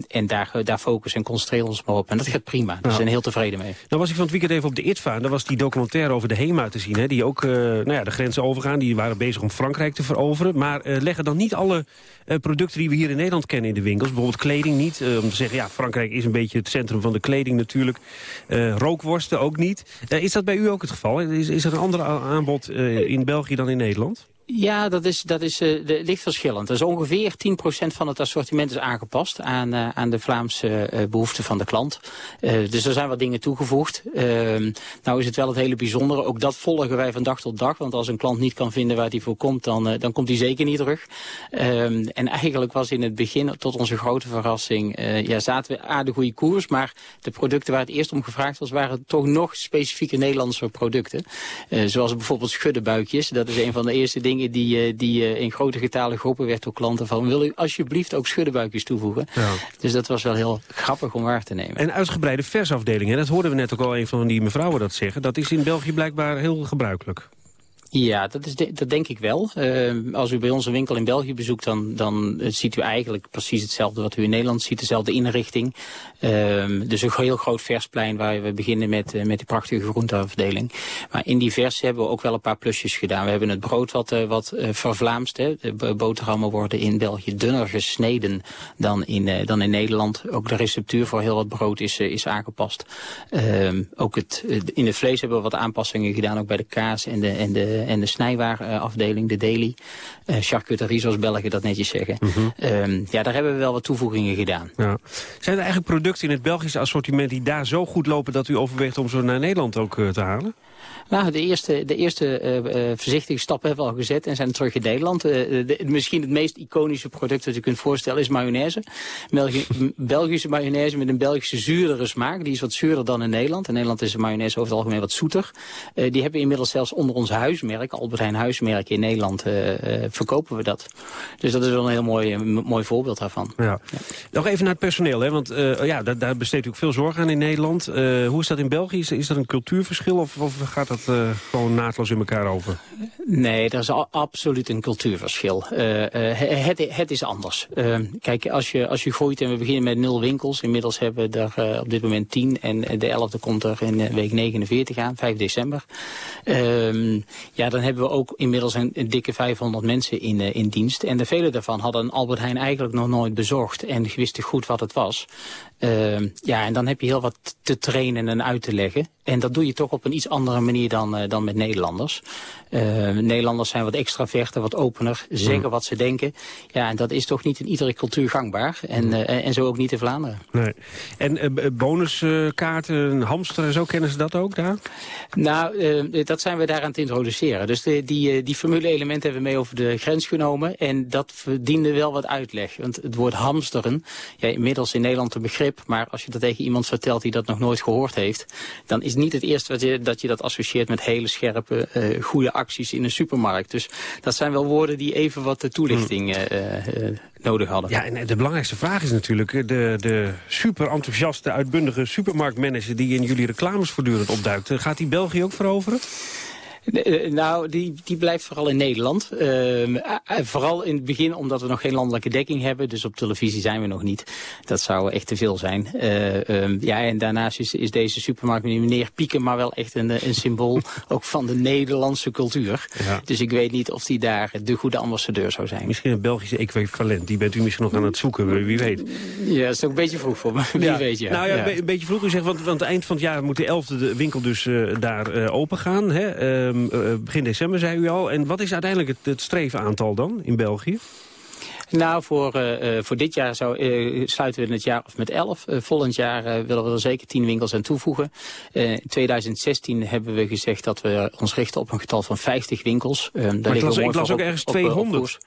En daar, daar focussen en concentreren we ons maar op. En dat gaat prima. Daar Ja. zijn heel tevreden mee. Nou was ik van het weekend even op de ITVA. En daar was die documentaire over de HEMA te zien. Hè, die ook eh, nou ja, de grenzen overgaan. Die waren bezig om Frankrijk te veroveren. Maar eh, leggen dan niet alle eh, producten die we hier in Nederland kennen in de winkels. Bijvoorbeeld kleding niet. om te zeggen, ja, Frankrijk is een beetje het centrum van de kleding natuurlijk. Rookworsten ook niet. Is dat bij u ook het geval? Is, is er een ander aanbod in België dan in Nederland? Ja, dat is, dat is eh, de, ligt verschillend. Dus ongeveer 10% van het assortiment is aangepast aan, eh, aan de Vlaamse eh, behoeften van de klant. Dus er zijn wat dingen toegevoegd. Ehm, nou is het wel het hele bijzondere. Ook dat volgen wij van dag tot dag. Want als een klant niet kan vinden waar hij voor komt, dan, dan komt hij zeker niet terug. Ehm, en eigenlijk was in het begin, tot onze grote verrassing, ja, zaten we aardig goede koers. Maar de producten waar het eerst om gevraagd was, waren toch nog specifieke Nederlandse producten. Zoals bijvoorbeeld schuddenbuikjes. Dat is een van de eerste dingen die, eh, die eh, in grote getalen geroepen werd door klanten van... wil u alsjeblieft ook schuddenbuikjes toevoegen? Dus dat was wel heel grappig om waar te nemen. En uitgebreide versafdelingen, dat hoorden we net ook al een van die mevrouwen dat zeggen. Dat is in België blijkbaar heel gebruikelijk. Ja, dat, is de- dat denk ik wel. Eh, als u bij onze winkel in België bezoekt, dan, dan eh, ziet u eigenlijk precies hetzelfde wat u in Nederland ziet. Dezelfde inrichting. Ehm, dus een heel groot versplein waar we beginnen met, eh, met die prachtige groenteafdeling. Maar in die vers hebben we ook wel een paar plusjes gedaan. We hebben het brood wat, wat vervlaamst. Hè. De bo- boterhammen worden in België dunner gesneden dan in, dan in Nederland. Ook de receptuur voor heel wat brood is, is aangepast. Ehm, ook het, in het vlees hebben we wat aanpassingen gedaan. Ook bij de kaas en de, en de, en de snijwaarafdeling, de deli. Eh charcuterie, zoals Belgen dat netjes zeggen. Ehm, ja, daar hebben we wel wat toevoegingen gedaan. Ja. Zijn er eigenlijk producten in het Belgische assortiment die daar zo goed lopen dat u overweegt om ze naar Nederland ook eh, te halen? Nou, de eerste, de eerste eh, eh, voorzichtige stappen hebben we al gezet en zijn terug in Nederland. Eh, de- misschien het meest iconische product dat je kunt voorstellen is mayonaise. Belgi- Belgische mayonaise met een Belgische zuurdere smaak. Die is wat zuurder dan in Nederland. In Nederland is de mayonaise over het algemeen wat zoeter. Die hebben we inmiddels zelfs onder ons huismerk, Albert Heijn huismerk in Nederland, verkopen we dat. Dus dat is wel een heel mooi, mooi voorbeeld daarvan. Ja. Nog even naar het personeel, hè? want eh, ja, daar, daar besteedt u ook veel zorg aan in Nederland. Hoe is dat in België? Is, is dat een cultuurverschil of, of gaat dat eh, gewoon naadloos in elkaar over? Nee, er is absoluut een cultuurverschil. Eh, eh, het, het is anders. Kijk, als je, als je groeit en we beginnen met nul winkels. Inmiddels hebben we er op dit moment tien. En de elfde komt er in week 49 aan, 5 december. Ehm, ja, dan hebben we ook inmiddels een, dikke 500 mensen in, in dienst. En de vele daarvan hadden Albert Heijn eigenlijk nog nooit bezorgd. En wisten goed wat het was. Ehm, ja, en dan heb je heel wat te trainen en uit te leggen. En dat doe je toch op een iets andere manier dan, eh, dan met Nederlanders. Eh, Nederlanders zijn wat extraverter, wat opener, zeggen wat ze denken. Ja, en dat is toch niet in iedere cultuur gangbaar. En, eh, en zo ook niet in Vlaanderen. Nee. En eh, bonuskaarten, hamster en zo, kennen ze dat ook daar? Nou, dat zijn we daar aan het introduceren. Dus de, die, die formule-elementen hebben we mee over de grens genomen. En dat verdiende wel wat uitleg. Want het woord hamsteren, ja, inmiddels in Nederland een begrip. Maar als je dat tegen iemand vertelt die dat nog nooit gehoord heeft... dan is niet het eerste wat je, dat je dat associeert met hele scherpe, uh, goede acties in een supermarkt. Dus dat zijn wel woorden die even wat de toelichting uh, nodig hadden. Ja, en de belangrijkste vraag is natuurlijk... de, de super enthousiaste, uitbundige supermarktmanager... die in jullie reclames voortdurend opduikt. Gaat die België ook veroveren? Eh, nou, die, die blijft vooral in Nederland. Uh, vooral in het begin omdat we nog geen landelijke dekking hebben. Dus op televisie zijn we nog niet. Dat zou echt te veel zijn. Uh, ja, en daarnaast is, is deze supermarkt meneer Pieken... maar wel echt een, een symbool ook van de Nederlandse cultuur. Ja. Dus ik weet niet of die daar de goede ambassadeur zou zijn. Misschien een Belgische equivalent. Die bent u misschien nog aan het zoeken, wie weet. Ja, dat is ook een beetje vroeg voor me. Wie ja. weet, ja. Nou ja, een beetje vroeg. U zegt, want, want eind van het jaar moet de elfde de winkel dus daar open gaan. Hè? Ehm, uh, begin december, zei u al. En wat is uiteindelijk het, het strevenaantal dan in België? Nou, voor, uh, voor dit jaar zou, uh, sluiten we het jaar af met 11. Uh, volgend jaar willen we er zeker 10 winkels aan toevoegen. in 2016 hebben we gezegd dat we ons richten op een getal van 50 winkels. maar ik las, ik las ook op, ergens 200. Op,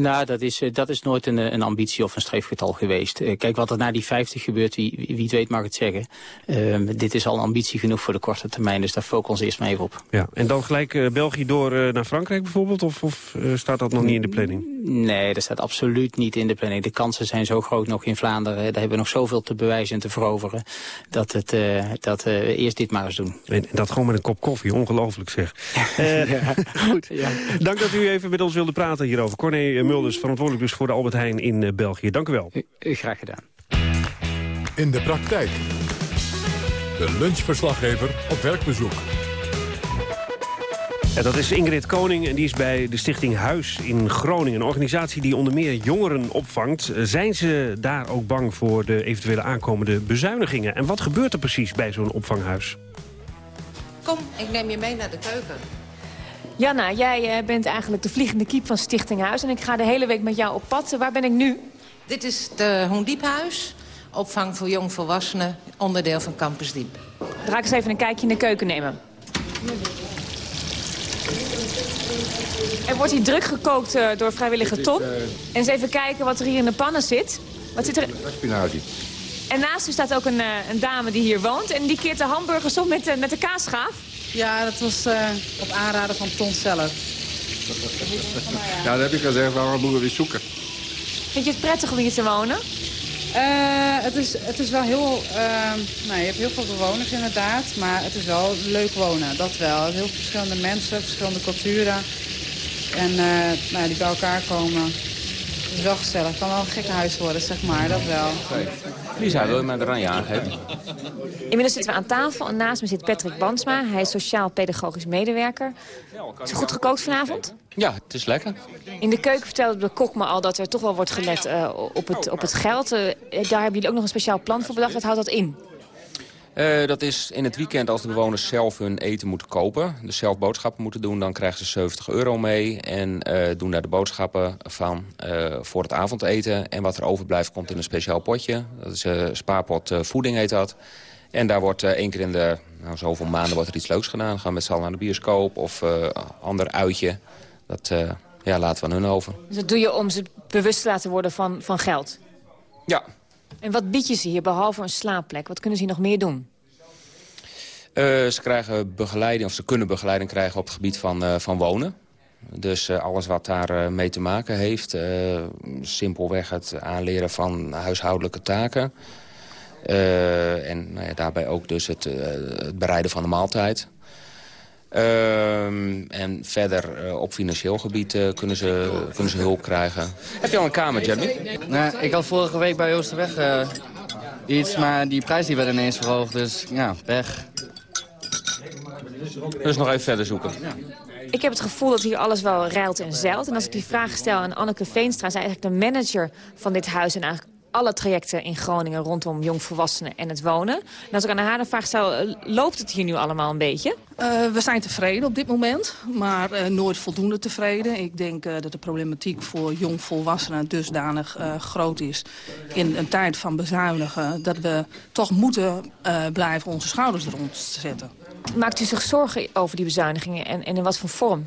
nou, dat is, dat is nooit een, een ambitie of een streefgetal geweest. kijk, wat er na die 50 gebeurt, wie, wie het weet mag het zeggen. Uh, dit is al ambitie genoeg voor de korte termijn, dus daar focussen we ons eerst maar even op. Ja, en dan gelijk uh, België door naar Frankrijk bijvoorbeeld, of, of staat dat nog niet in de planning? Nee, dat staat absoluut niet in de planning. De kansen zijn zo groot nog in Vlaanderen, daar hebben we nog zoveel te bewijzen en te veroveren, dat, het, dat we eerst dit maar eens doen. En, en, dat gewoon met een kop koffie, ongelooflijk zeg. ja, goed, ja. dank dat u even met ons wilde praten hierover. Corné Mulders, verantwoordelijk dus voor de Albert Heijn in uh, België. Dank u wel. U, graag gedaan. In de praktijk. De lunchverslaggever op werkbezoek. Ja, dat is Ingrid Koning en die is bij de Stichting Huis in Groningen. Een organisatie die onder meer jongeren opvangt. Zijn ze daar ook bang voor de eventuele aankomende bezuinigingen? En wat gebeurt er precies bij zo'n opvanghuis? Kom, ik neem je mee naar de keuken. Janna, jij bent eigenlijk de vliegende kiep van Stichting Huis. En ik ga de hele week met jou op pad. Waar ben ik nu? Dit is de Hoendiephuis. Opvang voor jongvolwassenen. Onderdeel van Campus Diep. Dan ga ik eens even een kijkje in de keuken nemen. Er wordt hier druk gekookt uh, door vrijwillige Tom. En eens even kijken wat er hier in de pannen zit. Wat zit er? Spinazie. En naast u staat ook een, uh, een dame die hier woont. En die keert de hamburgers op met, met de kaasschaaf. Ja, dat was uh, op aanraden van Ton zelf. ja, dat heb ik gezegd, waarom moeten we weer zoeken? Vind je het prettig om hier te wonen? Uh, het, is, het is wel heel... Uh, nou, je hebt heel veel bewoners inderdaad, maar het is wel leuk wonen, dat wel. Heel verschillende mensen, verschillende culturen. En uh, nou, die bij elkaar komen. Het is wel gezellig. Het kan wel een gekke huis worden, zeg maar, dat wel. Lisa, wil je mij er aan aangeven? Inmiddels zitten we aan tafel en naast me zit Patrick Bansma. Hij is sociaal-pedagogisch medewerker. Is het goed gekookt vanavond? Ja, het is lekker. In de keuken vertelde de kok me al dat er toch wel wordt gelet uh, op, het, op het geld. Uh, daar hebben jullie ook nog een speciaal plan voor bedacht. Wat houdt dat in? Uh, dat is in het weekend als de bewoners zelf hun eten moeten kopen. Dus zelf boodschappen moeten doen. Dan krijgen ze 70 euro mee. En uh, doen daar de boodschappen van uh, voor het avondeten. En wat er overblijft komt in een speciaal potje. Dat is een spaarpot voeding heet dat. En daar wordt één keer in de nou, zoveel maanden wordt er iets leuks gedaan. Gaan met z'n allen naar de bioscoop of ander uitje. Dat ja, laten we aan hun over. Dus dat doe je om ze bewust te laten worden van, van geld? Ja, en wat bied je ze hier, behalve een slaapplek? Wat kunnen ze hier nog meer doen? Uh, ze krijgen begeleiding, of ze kunnen begeleiding krijgen op het gebied van, uh, van wonen. Dus uh, alles wat daar mee te maken heeft. simpelweg het aanleren van huishoudelijke taken. en nou ja, daarbij ook dus het, het bereiden van de maaltijd. Uh, en verder uh, op financieel gebied uh, kunnen, ze, kunnen ze hulp krijgen. Heb je al een kamer, Jeremy? Nou, ik had vorige week bij Oosterweg uh, iets, maar die prijs die werd ineens verhoogd. Dus ja, weg. Dus nog even verder zoeken. Ik heb het gevoel dat hier alles wel ruilt en zeilt. En als ik die vraag stel aan Anneke Veenstra... zij eigenlijk de manager van dit huis... en eigenlijk alle trajecten in Groningen rondom jongvolwassenen en het wonen. En als ik aan haar de vraag stel, loopt het hier nu allemaal een beetje? Uh, we zijn tevreden op dit moment, maar uh, nooit voldoende tevreden. Ik denk uh, dat de problematiek voor jongvolwassenen dusdanig groot is... in een tijd van bezuinigen, dat we toch moeten blijven onze schouders eronder zetten. maakt u zich zorgen over die bezuinigingen en, en in wat voor vorm?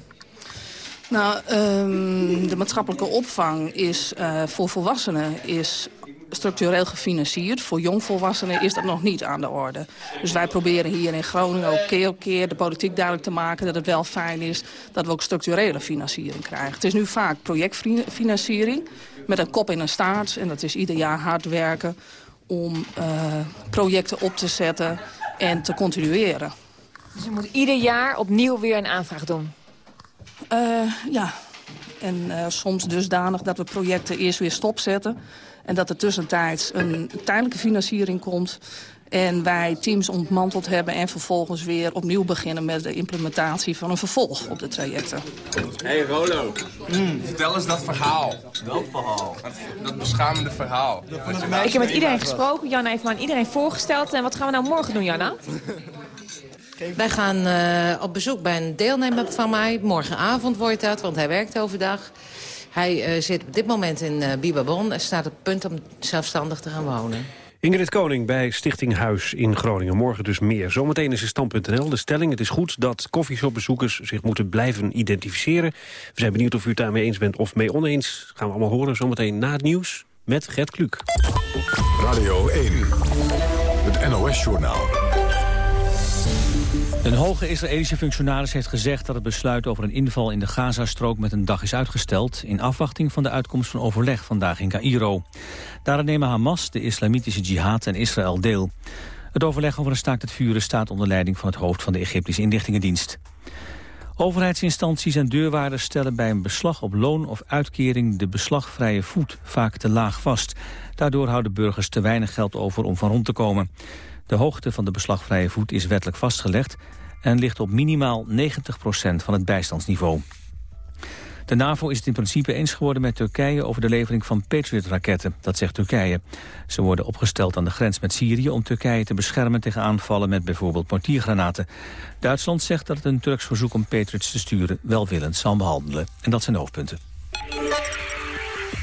Nou, um, de maatschappelijke opvang is uh, voor volwassenen is structureel gefinancierd. Voor jongvolwassenen is dat nog niet aan de orde. Dus wij proberen hier in Groningen ook keer op keer de politiek duidelijk te maken... dat het wel fijn is dat we ook structurele financiering krijgen. Het is nu vaak projectfinanciering met een kop in een staart. En dat is ieder jaar hard werken om uh, projecten op te zetten en te continueren. Dus je moet ieder jaar opnieuw weer een aanvraag doen? Uh, ja, en uh, soms dusdanig dat we projecten eerst weer stopzetten... en dat er tussentijds een tijdelijke financiering komt... En wij teams ontmanteld hebben en vervolgens weer opnieuw beginnen met de implementatie van een vervolg op de trajecten. Hey Rolo, mm, vertel eens dat verhaal. Welk verhaal? Dat, dat beschamende verhaal. Ik heb met iedereen gesproken, Janna heeft me aan iedereen voorgesteld. En wat gaan we nou morgen doen, Janna? Wij gaan uh, op bezoek bij een deelnemer van mij. Morgenavond wordt dat, want hij werkt overdag. Hij uh, zit op dit moment in uh, Bibabon en staat op het punt om zelfstandig te gaan wonen. Ingrid Koning bij Stichting Huis in Groningen. Morgen dus meer. Zometeen is het stand.nl. De stelling, het is goed dat koffieshopbezoekers zich moeten blijven identificeren. We zijn benieuwd of u het daarmee eens bent of mee oneens. Gaan we allemaal horen zometeen na het nieuws met Gert Kluk. Radio 1, het NOS-journaal. Een hoge Israëlische functionaris heeft gezegd dat het besluit over een inval in de Gazastrook met een dag is uitgesteld in afwachting van de uitkomst van overleg vandaag in Cairo. Daarin nemen Hamas, de islamitische jihad en Israël deel. Het overleg over een staakt het vuren staat onder leiding van het hoofd van de Egyptische inlichtingendienst. Overheidsinstanties en deurwaarders stellen bij een beslag op loon of uitkering de beslagvrije voet vaak te laag vast. Daardoor houden burgers te weinig geld over om van rond te komen. De hoogte van de beslagvrije voet is wettelijk vastgelegd en ligt op minimaal 90% van het bijstandsniveau. De NAVO is het in principe eens geworden met Turkije over de levering van Patriot-raketten, dat zegt Turkije. Ze worden opgesteld aan de grens met Syrië om Turkije te beschermen tegen aanvallen met bijvoorbeeld mortiergranaten. Duitsland zegt dat het een Turks verzoek om Patriots te sturen welwillend zal behandelen. En dat zijn hoofdpunten.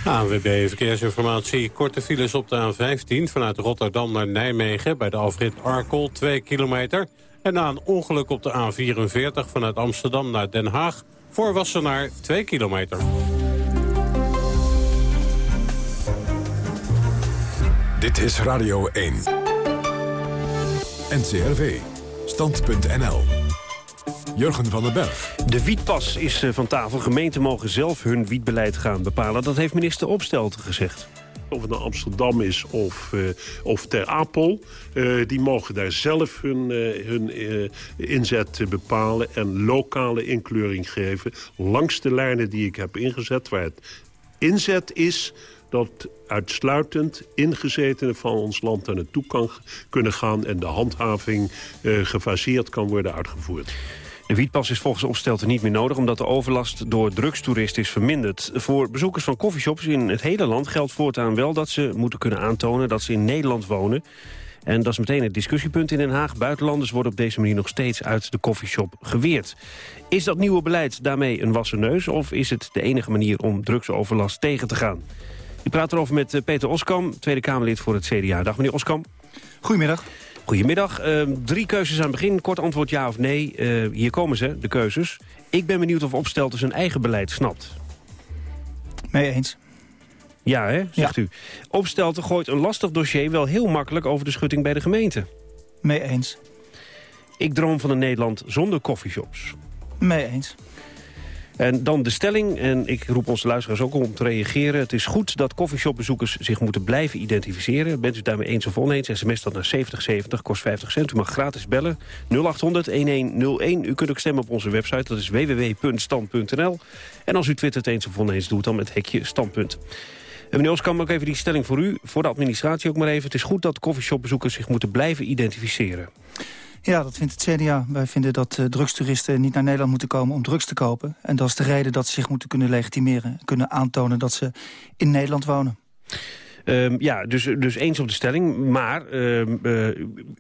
ANWB Verkeersinformatie. Korte files op de A15 vanuit Rotterdam naar Nijmegen... bij de afrit Arkel, 2 kilometer. En na een ongeluk op de A44 vanuit Amsterdam naar Den Haag... voor Wassenaar, 2 kilometer. Dit is Radio 1. NCRV. Stand.nl. Jurgen van den Berg. De wietpas is eh, van tafel. Gemeenten mogen zelf hun wietbeleid gaan bepalen. Dat heeft minister Opstelten gezegd. Of het nou Amsterdam is of, uh, of Ter Apel. Uh, die mogen daar zelf hun, uh, hun inzet bepalen en lokale inkleuring geven. Langs de lijnen die ik heb ingezet, waar het inzet is dat uitsluitend ingezetenen van ons land naar naartoe kan kunnen gaan... en de handhaving gefaseerd kan worden uitgevoerd. De wietpas is volgens Opstelten niet meer nodig... omdat de overlast door drugstoeristen is verminderd. Voor bezoekers van coffeeshops in het hele land geldt voortaan wel... dat ze moeten kunnen aantonen dat ze in Nederland wonen. En dat is meteen het discussiepunt in Den Haag. Buitenlanders worden op deze manier nog steeds uit de coffeeshop geweerd. Is dat nieuwe beleid daarmee een wassen neus... of is het de enige manier om drugsoverlast tegen te gaan? Ik praat erover met eh, Peter Oskam, Tweede Kamerlid voor het CDA. Dag meneer Oskam. Goedemiddag. Goedemiddag. Uh, drie keuzes aan het begin. Kort antwoord ja of nee. Uh, hier komen ze, de keuzes. Ik ben benieuwd of Opstelten zijn eigen beleid snapt. Mee eens. Ja, hè, zegt ja. u. Opstelten gooit een lastig dossier wel heel makkelijk over de schutting bij de gemeente. Mee eens. Ik droom van een Nederland zonder koffieshops. Mee eens. En dan de stelling, en ik roep onze luisteraars ook om te reageren. Het is goed dat koffieshopbezoekers zich moeten blijven identificeren. Bent u daarmee eens of oneens? SMS dat naar 7070, kost 50 cent. U mag gratis bellen, 0800-1101. U kunt ook stemmen op onze website, dat is www.stand.nl. En als u twittert eens of oneens, doe het dan met hekje standpunt. En meneer Oskam, ook even die stelling voor u, voor de administratie ook maar even. Het is goed dat koffieshopbezoekers zich moeten blijven identificeren. Ja, dat vindt het CDA. Wij vinden dat uh, drugstoeristen niet naar Nederland moeten komen om drugs te kopen. En dat is de reden dat ze zich moeten kunnen legitimeren. Kunnen aantonen dat ze in Nederland wonen. Um, ja, dus, dus eens op de stelling. Maar um, uh,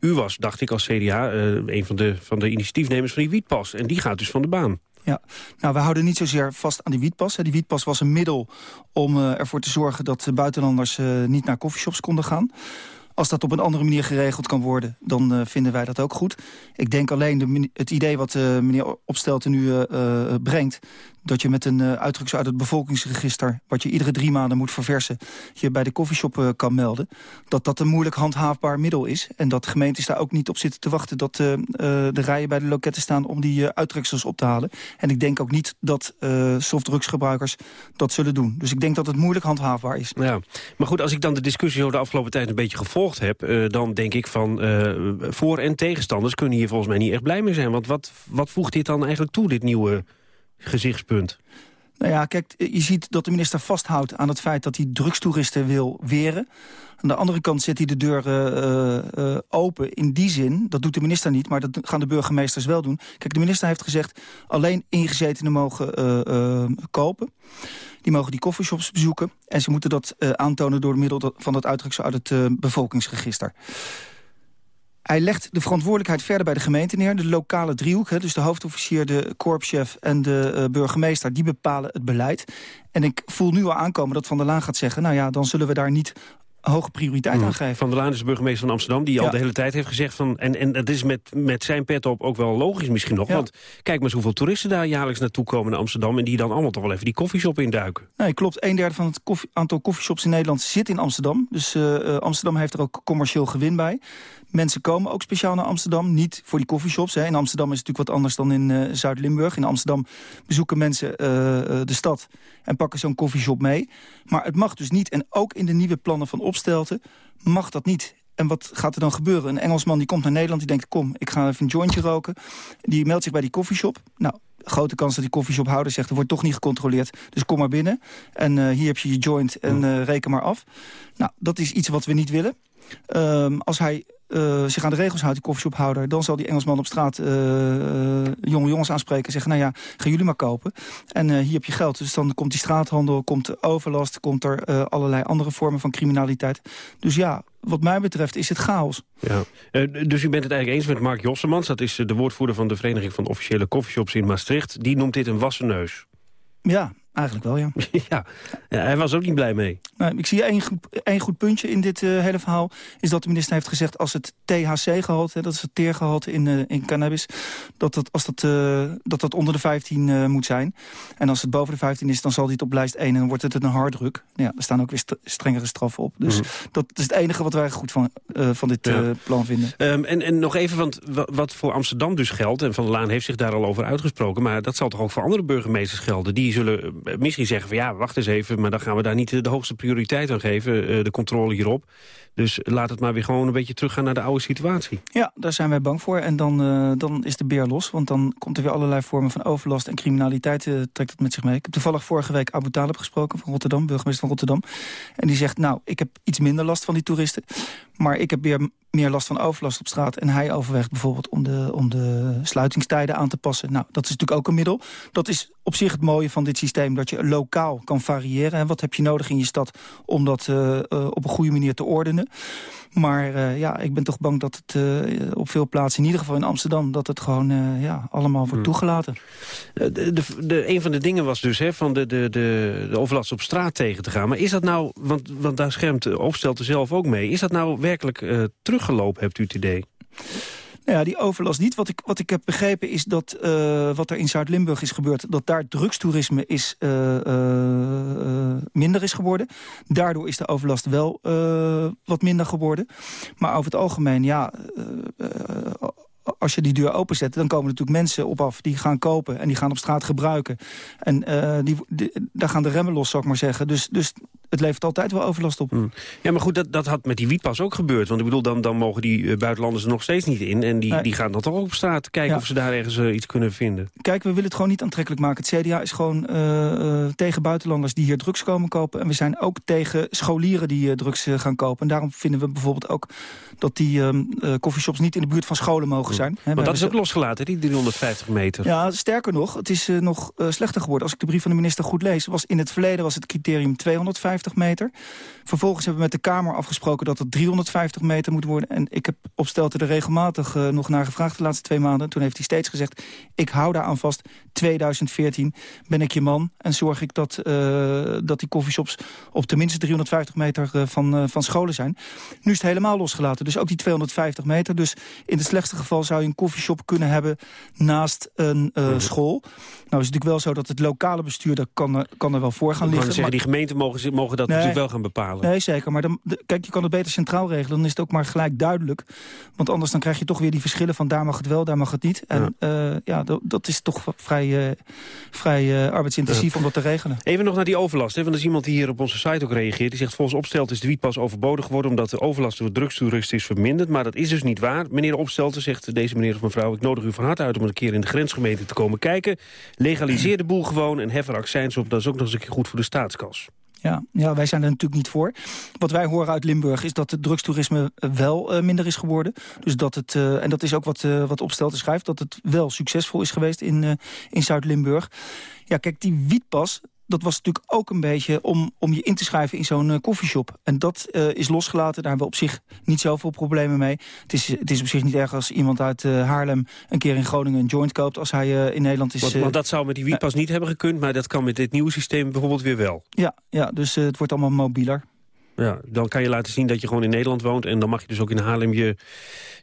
u was, dacht ik als CDA, uh, eh, een van de, van de initiatiefnemers van die wietpas. En die gaat dus van de baan. Ja, nou, we houden niet zozeer vast aan die wietpas. Die wietpas was een middel om ervoor te zorgen dat buitenlanders niet naar coffeeshops konden gaan. Als dat op een andere manier geregeld kan worden, dan uh, vinden wij dat ook goed. Ik denk alleen de, het idee wat uh, meneer Opstelten nu uh, brengt dat je met een uh, uit het bevolkingsregister... wat je iedere drie maanden moet verversen... je bij de koffieshop uh, kan melden... dat dat een moeilijk handhaafbaar middel is. En dat gemeentes daar ook niet op zitten te wachten... dat uh, de rijen bij de loketten staan om die uittreksels op te halen. En ik denk ook niet dat softdrugsgebruikers dat zullen doen. Dus ik denk dat het moeilijk handhaafbaar is. Ja, maar goed, als ik dan de discussie over de afgelopen tijd een beetje gevolgd heb... dan denk ik van voor- en tegenstanders kunnen hier volgens mij niet echt blij mee zijn. Want wat, wat voegt dit dan eigenlijk toe, dit nieuwe gezichtspunt? Nou ja, kijk, je ziet dat de minister vasthoudt aan het feit dat hij drugstoeristen wil weren. Aan de andere kant zet hij de deur uh, uh, open in die zin. Dat doet de minister niet, maar dat gaan de burgemeesters wel doen. Kijk, de minister heeft gezegd alleen ingezetenen mogen kopen. Die mogen die coffeeshops bezoeken. En ze moeten dat aantonen door middel van dat uitdruksel uit het bevolkingsregister. Hij legt de verantwoordelijkheid verder bij de gemeente neer. De lokale driehoek, hè, dus de hoofdofficier, de korpschef en de uh, burgemeester... die bepalen het beleid. En ik voel nu al aankomen dat Van der Laan gaat zeggen... nou ja, dan zullen we daar niet hoge prioriteit hmm. aan geven. Van der Laan is de burgemeester van Amsterdam... die al de hele tijd heeft gezegd... van en, en dat is met, met zijn pet op ook wel logisch misschien nog. Want kijk maar eens hoeveel toeristen daar jaarlijks naartoe komen naar Amsterdam... en die dan allemaal toch wel even die koffieshop induiken. Nee, klopt. Een derde van het koffie, aantal koffieshops in Nederland zit in Amsterdam. Dus uh, Amsterdam heeft er ook commercieel gewin bij. Mensen komen ook speciaal naar Amsterdam, niet voor die coffeeshops. Hè. In Amsterdam is het natuurlijk wat anders dan in uh, Zuid-Limburg. In Amsterdam bezoeken mensen uh, de stad en pakken zo'n koffieshop mee. Maar het mag dus niet, en ook in de nieuwe plannen van Mag dat niet. En wat gaat er dan gebeuren? Een Engelsman die komt naar Nederland, die denkt... kom, ik ga even een jointje roken. Die meldt zich bij die koffieshop. Nou, grote kans dat die koffieshophouder zegt... er wordt toch niet gecontroleerd, dus kom maar binnen. En uh, hier heb je je joint en uh, reken maar af. Nou, dat is iets wat we niet willen. Um, als hij uh, zich aan de regels houdt, die koffieshophouder... dan zal die Engelsman op straat uh, uh, jonge jongens aanspreken en zeggen... nou ja, gaan jullie maar kopen. En hier heb je geld. Dus dan komt die straathandel, komt de overlast... komt er allerlei andere vormen van criminaliteit. Dus ja, wat mij betreft is het chaos. Ja. dus u bent het eigenlijk eens met Mark Jossemans. Dat is de woordvoerder van de Vereniging van Officiële Koffieshops in Maastricht. Die noemt dit een wassen neus. Ja, Eigenlijk wel, ja. ja. ja. hij was ook niet blij mee. Nou, ik zie één goed, één goed puntje in dit uh, hele verhaal... is dat de minister heeft gezegd als het THC-gehalte... dat is het teergehalte in, uh, in cannabis... dat dat, als dat, uh, dat, dat onder de 15 moet zijn. En als het boven de 15 is, dan zal dit op lijst 1... en dan wordt het een harddruk. Ja, er staan ook weer st strengere straffen op. Dus mm. dat is het enige wat wij goed van, van dit ja. plan vinden. Um, en, en nog even, want wat voor Amsterdam dus geldt... en Van der Laan heeft zich daar al over uitgesproken... maar dat zal toch ook voor andere burgemeesters gelden... die zullen misschien zeggen van ja, wacht eens even... maar dan gaan we daar niet de hoogste prioriteit aan geven, uh, de controle hierop. Dus laat het maar weer gewoon een beetje teruggaan naar de oude situatie. Ja, daar zijn wij bang voor. En dan, uh, dan is de beer los. Want dan komt er weer allerlei vormen van overlast en criminaliteit uh, trekt het met zich mee. Ik heb toevallig vorige week Abu Talib gesproken van Rotterdam, burgemeester van Rotterdam. En die zegt, nou, ik heb iets minder last van die toeristen. Maar ik heb weer meer last van overlast op straat. En hij overweegt bijvoorbeeld om de, om de sluitingstijden aan te passen. Nou, dat is natuurlijk ook een middel. Dat is op zich het mooie van dit systeem, dat je lokaal kan variëren. En wat heb je nodig in je stad om dat uh, uh, op een goede manier te ordenen. Maar uh, ja, ik ben toch bang dat het op veel plaatsen, in ieder geval in Amsterdam... dat het gewoon ja, allemaal wordt hmm. toegelaten. De, de, de, een van de dingen was dus hè, van de, de, de, de overlast op straat tegen te gaan. Maar is dat nou, want, want daar schermt Opstelten zelf ook mee... is dat nou werkelijk teruggelopen, hebt u het idee? Nou ja, die overlast niet. Wat ik, wat ik heb begrepen is dat uh, wat er in Zuid-Limburg is gebeurd... dat daar drugstoerisme is, uh, uh, minder is geworden. Daardoor is de overlast wel wat minder geworden. Maar over het algemeen, ja als je die deur openzet, dan komen er natuurlijk mensen op af... die gaan kopen en die gaan op straat gebruiken. En uh, die, die, daar gaan de remmen los, zou ik maar zeggen. Dus, dus het levert altijd wel overlast op. Hmm. Ja, maar goed, dat, dat had met die wietpas ook gebeurd. Want ik bedoel, dan, dan mogen die uh, buitenlanders er nog steeds niet in. En die, nee. die gaan dan toch ook op straat kijken ja. of ze daar ergens uh, iets kunnen vinden. Kijk, we willen het gewoon niet aantrekkelijk maken. Het CDA is gewoon tegen buitenlanders die hier drugs komen kopen. En we zijn ook tegen scholieren die drugs gaan kopen. En daarom vinden we bijvoorbeeld ook dat die coffeeshops niet in de buurt van scholen mogen zijn. Dat is ook losgelaten, die 350 meter. Ja, sterker nog, het is uh, nog uh, slechter geworden. Als ik de brief van de minister goed lees, was in het verleden was het criterium 250 250 meter. Vervolgens hebben we met de Kamer afgesproken dat het 350 meter moet worden. En ik heb op Stelten er regelmatig uh, nog naar gevraagd de laatste twee maanden. Toen heeft hij steeds gezegd, ik hou daar aan vast. 2014 ben ik je man en zorg ik dat, uh, dat die coffeeshops op tenminste 350 meter uh, van, van scholen zijn. Nu is het helemaal losgelaten, dus ook die 250 meter. Dus in het slechtste geval zou je een coffeeshop kunnen hebben naast een school. Nou is het natuurlijk wel zo dat het lokale bestuur, daar kan, kan er wel voor gaan liggen. Zeggen, maar... die gemeenten mogen, mogen dat nee, natuurlijk wel gaan bepalen. Nee, zeker. Maar dan, kijk, je kan het beter centraal regelen. Dan is het ook maar gelijk duidelijk. Want anders dan krijg je toch weer die verschillen van daar mag het wel, daar mag het niet. En ja, uh, ja dat, dat, is toch vrij, vrij arbeidsintensief om dat te regelen. Even nog naar die overlast. Hè? Want er is iemand die hier op onze site ook reageert. Die zegt volgens Opstelt is de wietpas overbodig geworden... omdat de overlast door drugstoeristen is verminderd. Maar dat is dus niet waar. Meneer Opstelten zegt deze meneer of mevrouw... ik nodig u van harte uit om een keer in de grensgemeente te komen kijken. Legaliseer de boel gewoon en hef er accijns op. Dat is ook nog eens een keer goed voor de staatskas. Ja, ja, wij zijn er natuurlijk niet voor. Wat wij horen uit Limburg is dat het drugstoerisme wel uh, minder is geworden. Dus dat het, uh, en dat is ook wat, uh, wat Opstelten schrijft... dat het wel succesvol is geweest in, in Zuid-Limburg. Ja, kijk, die wietpas, dat was natuurlijk ook een beetje om, om je in te schrijven in zo'n uh, koffieshop. En dat uh, is losgelaten. Daar hebben we op zich niet zoveel problemen mee. Het is, het is op zich niet erg als iemand uit uh, Haarlem een keer in Groningen een joint koopt als hij in Nederland is. Want, want, dat zou met die wietpas niet hebben gekund, maar dat kan met dit nieuwe systeem bijvoorbeeld weer wel. Ja, ja dus het wordt allemaal mobieler. Ja, dan kan je laten zien dat je gewoon in Nederland woont... en dan mag je dus ook in Haarlem je,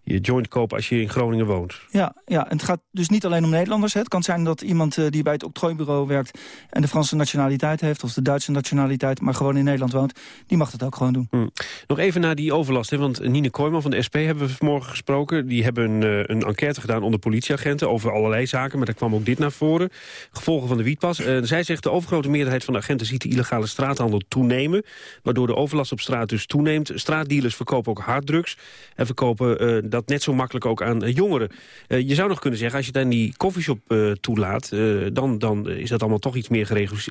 je joint kopen als je in Groningen woont. Ja, ja, en het gaat dus niet alleen om Nederlanders. Hè. Het kan zijn dat iemand uh, die bij het octrooibureau werkt... en de Franse nationaliteit heeft of de Duitse nationaliteit... maar gewoon in Nederland woont, die mag dat ook gewoon doen. Hm. Nog even naar die overlast. Hè, want Nine Kooijman van de SP hebben we vanmorgen gesproken. Die hebben een, uh, een enquête gedaan onder politieagenten... over allerlei zaken, maar daar kwam ook dit naar voren. Gevolgen van de wietpas. Uh, zij zegt de overgrote meerderheid van de agenten... ziet de illegale straathandel toenemen... waardoor de overlast op straat dus toeneemt. Straatdealers verkopen ook harddrugs... en verkopen uh, dat net zo makkelijk ook aan uh, jongeren. Uh, je zou nog kunnen zeggen, als je dan die koffieshop uh, toelaat... dan, dan is dat allemaal toch iets meer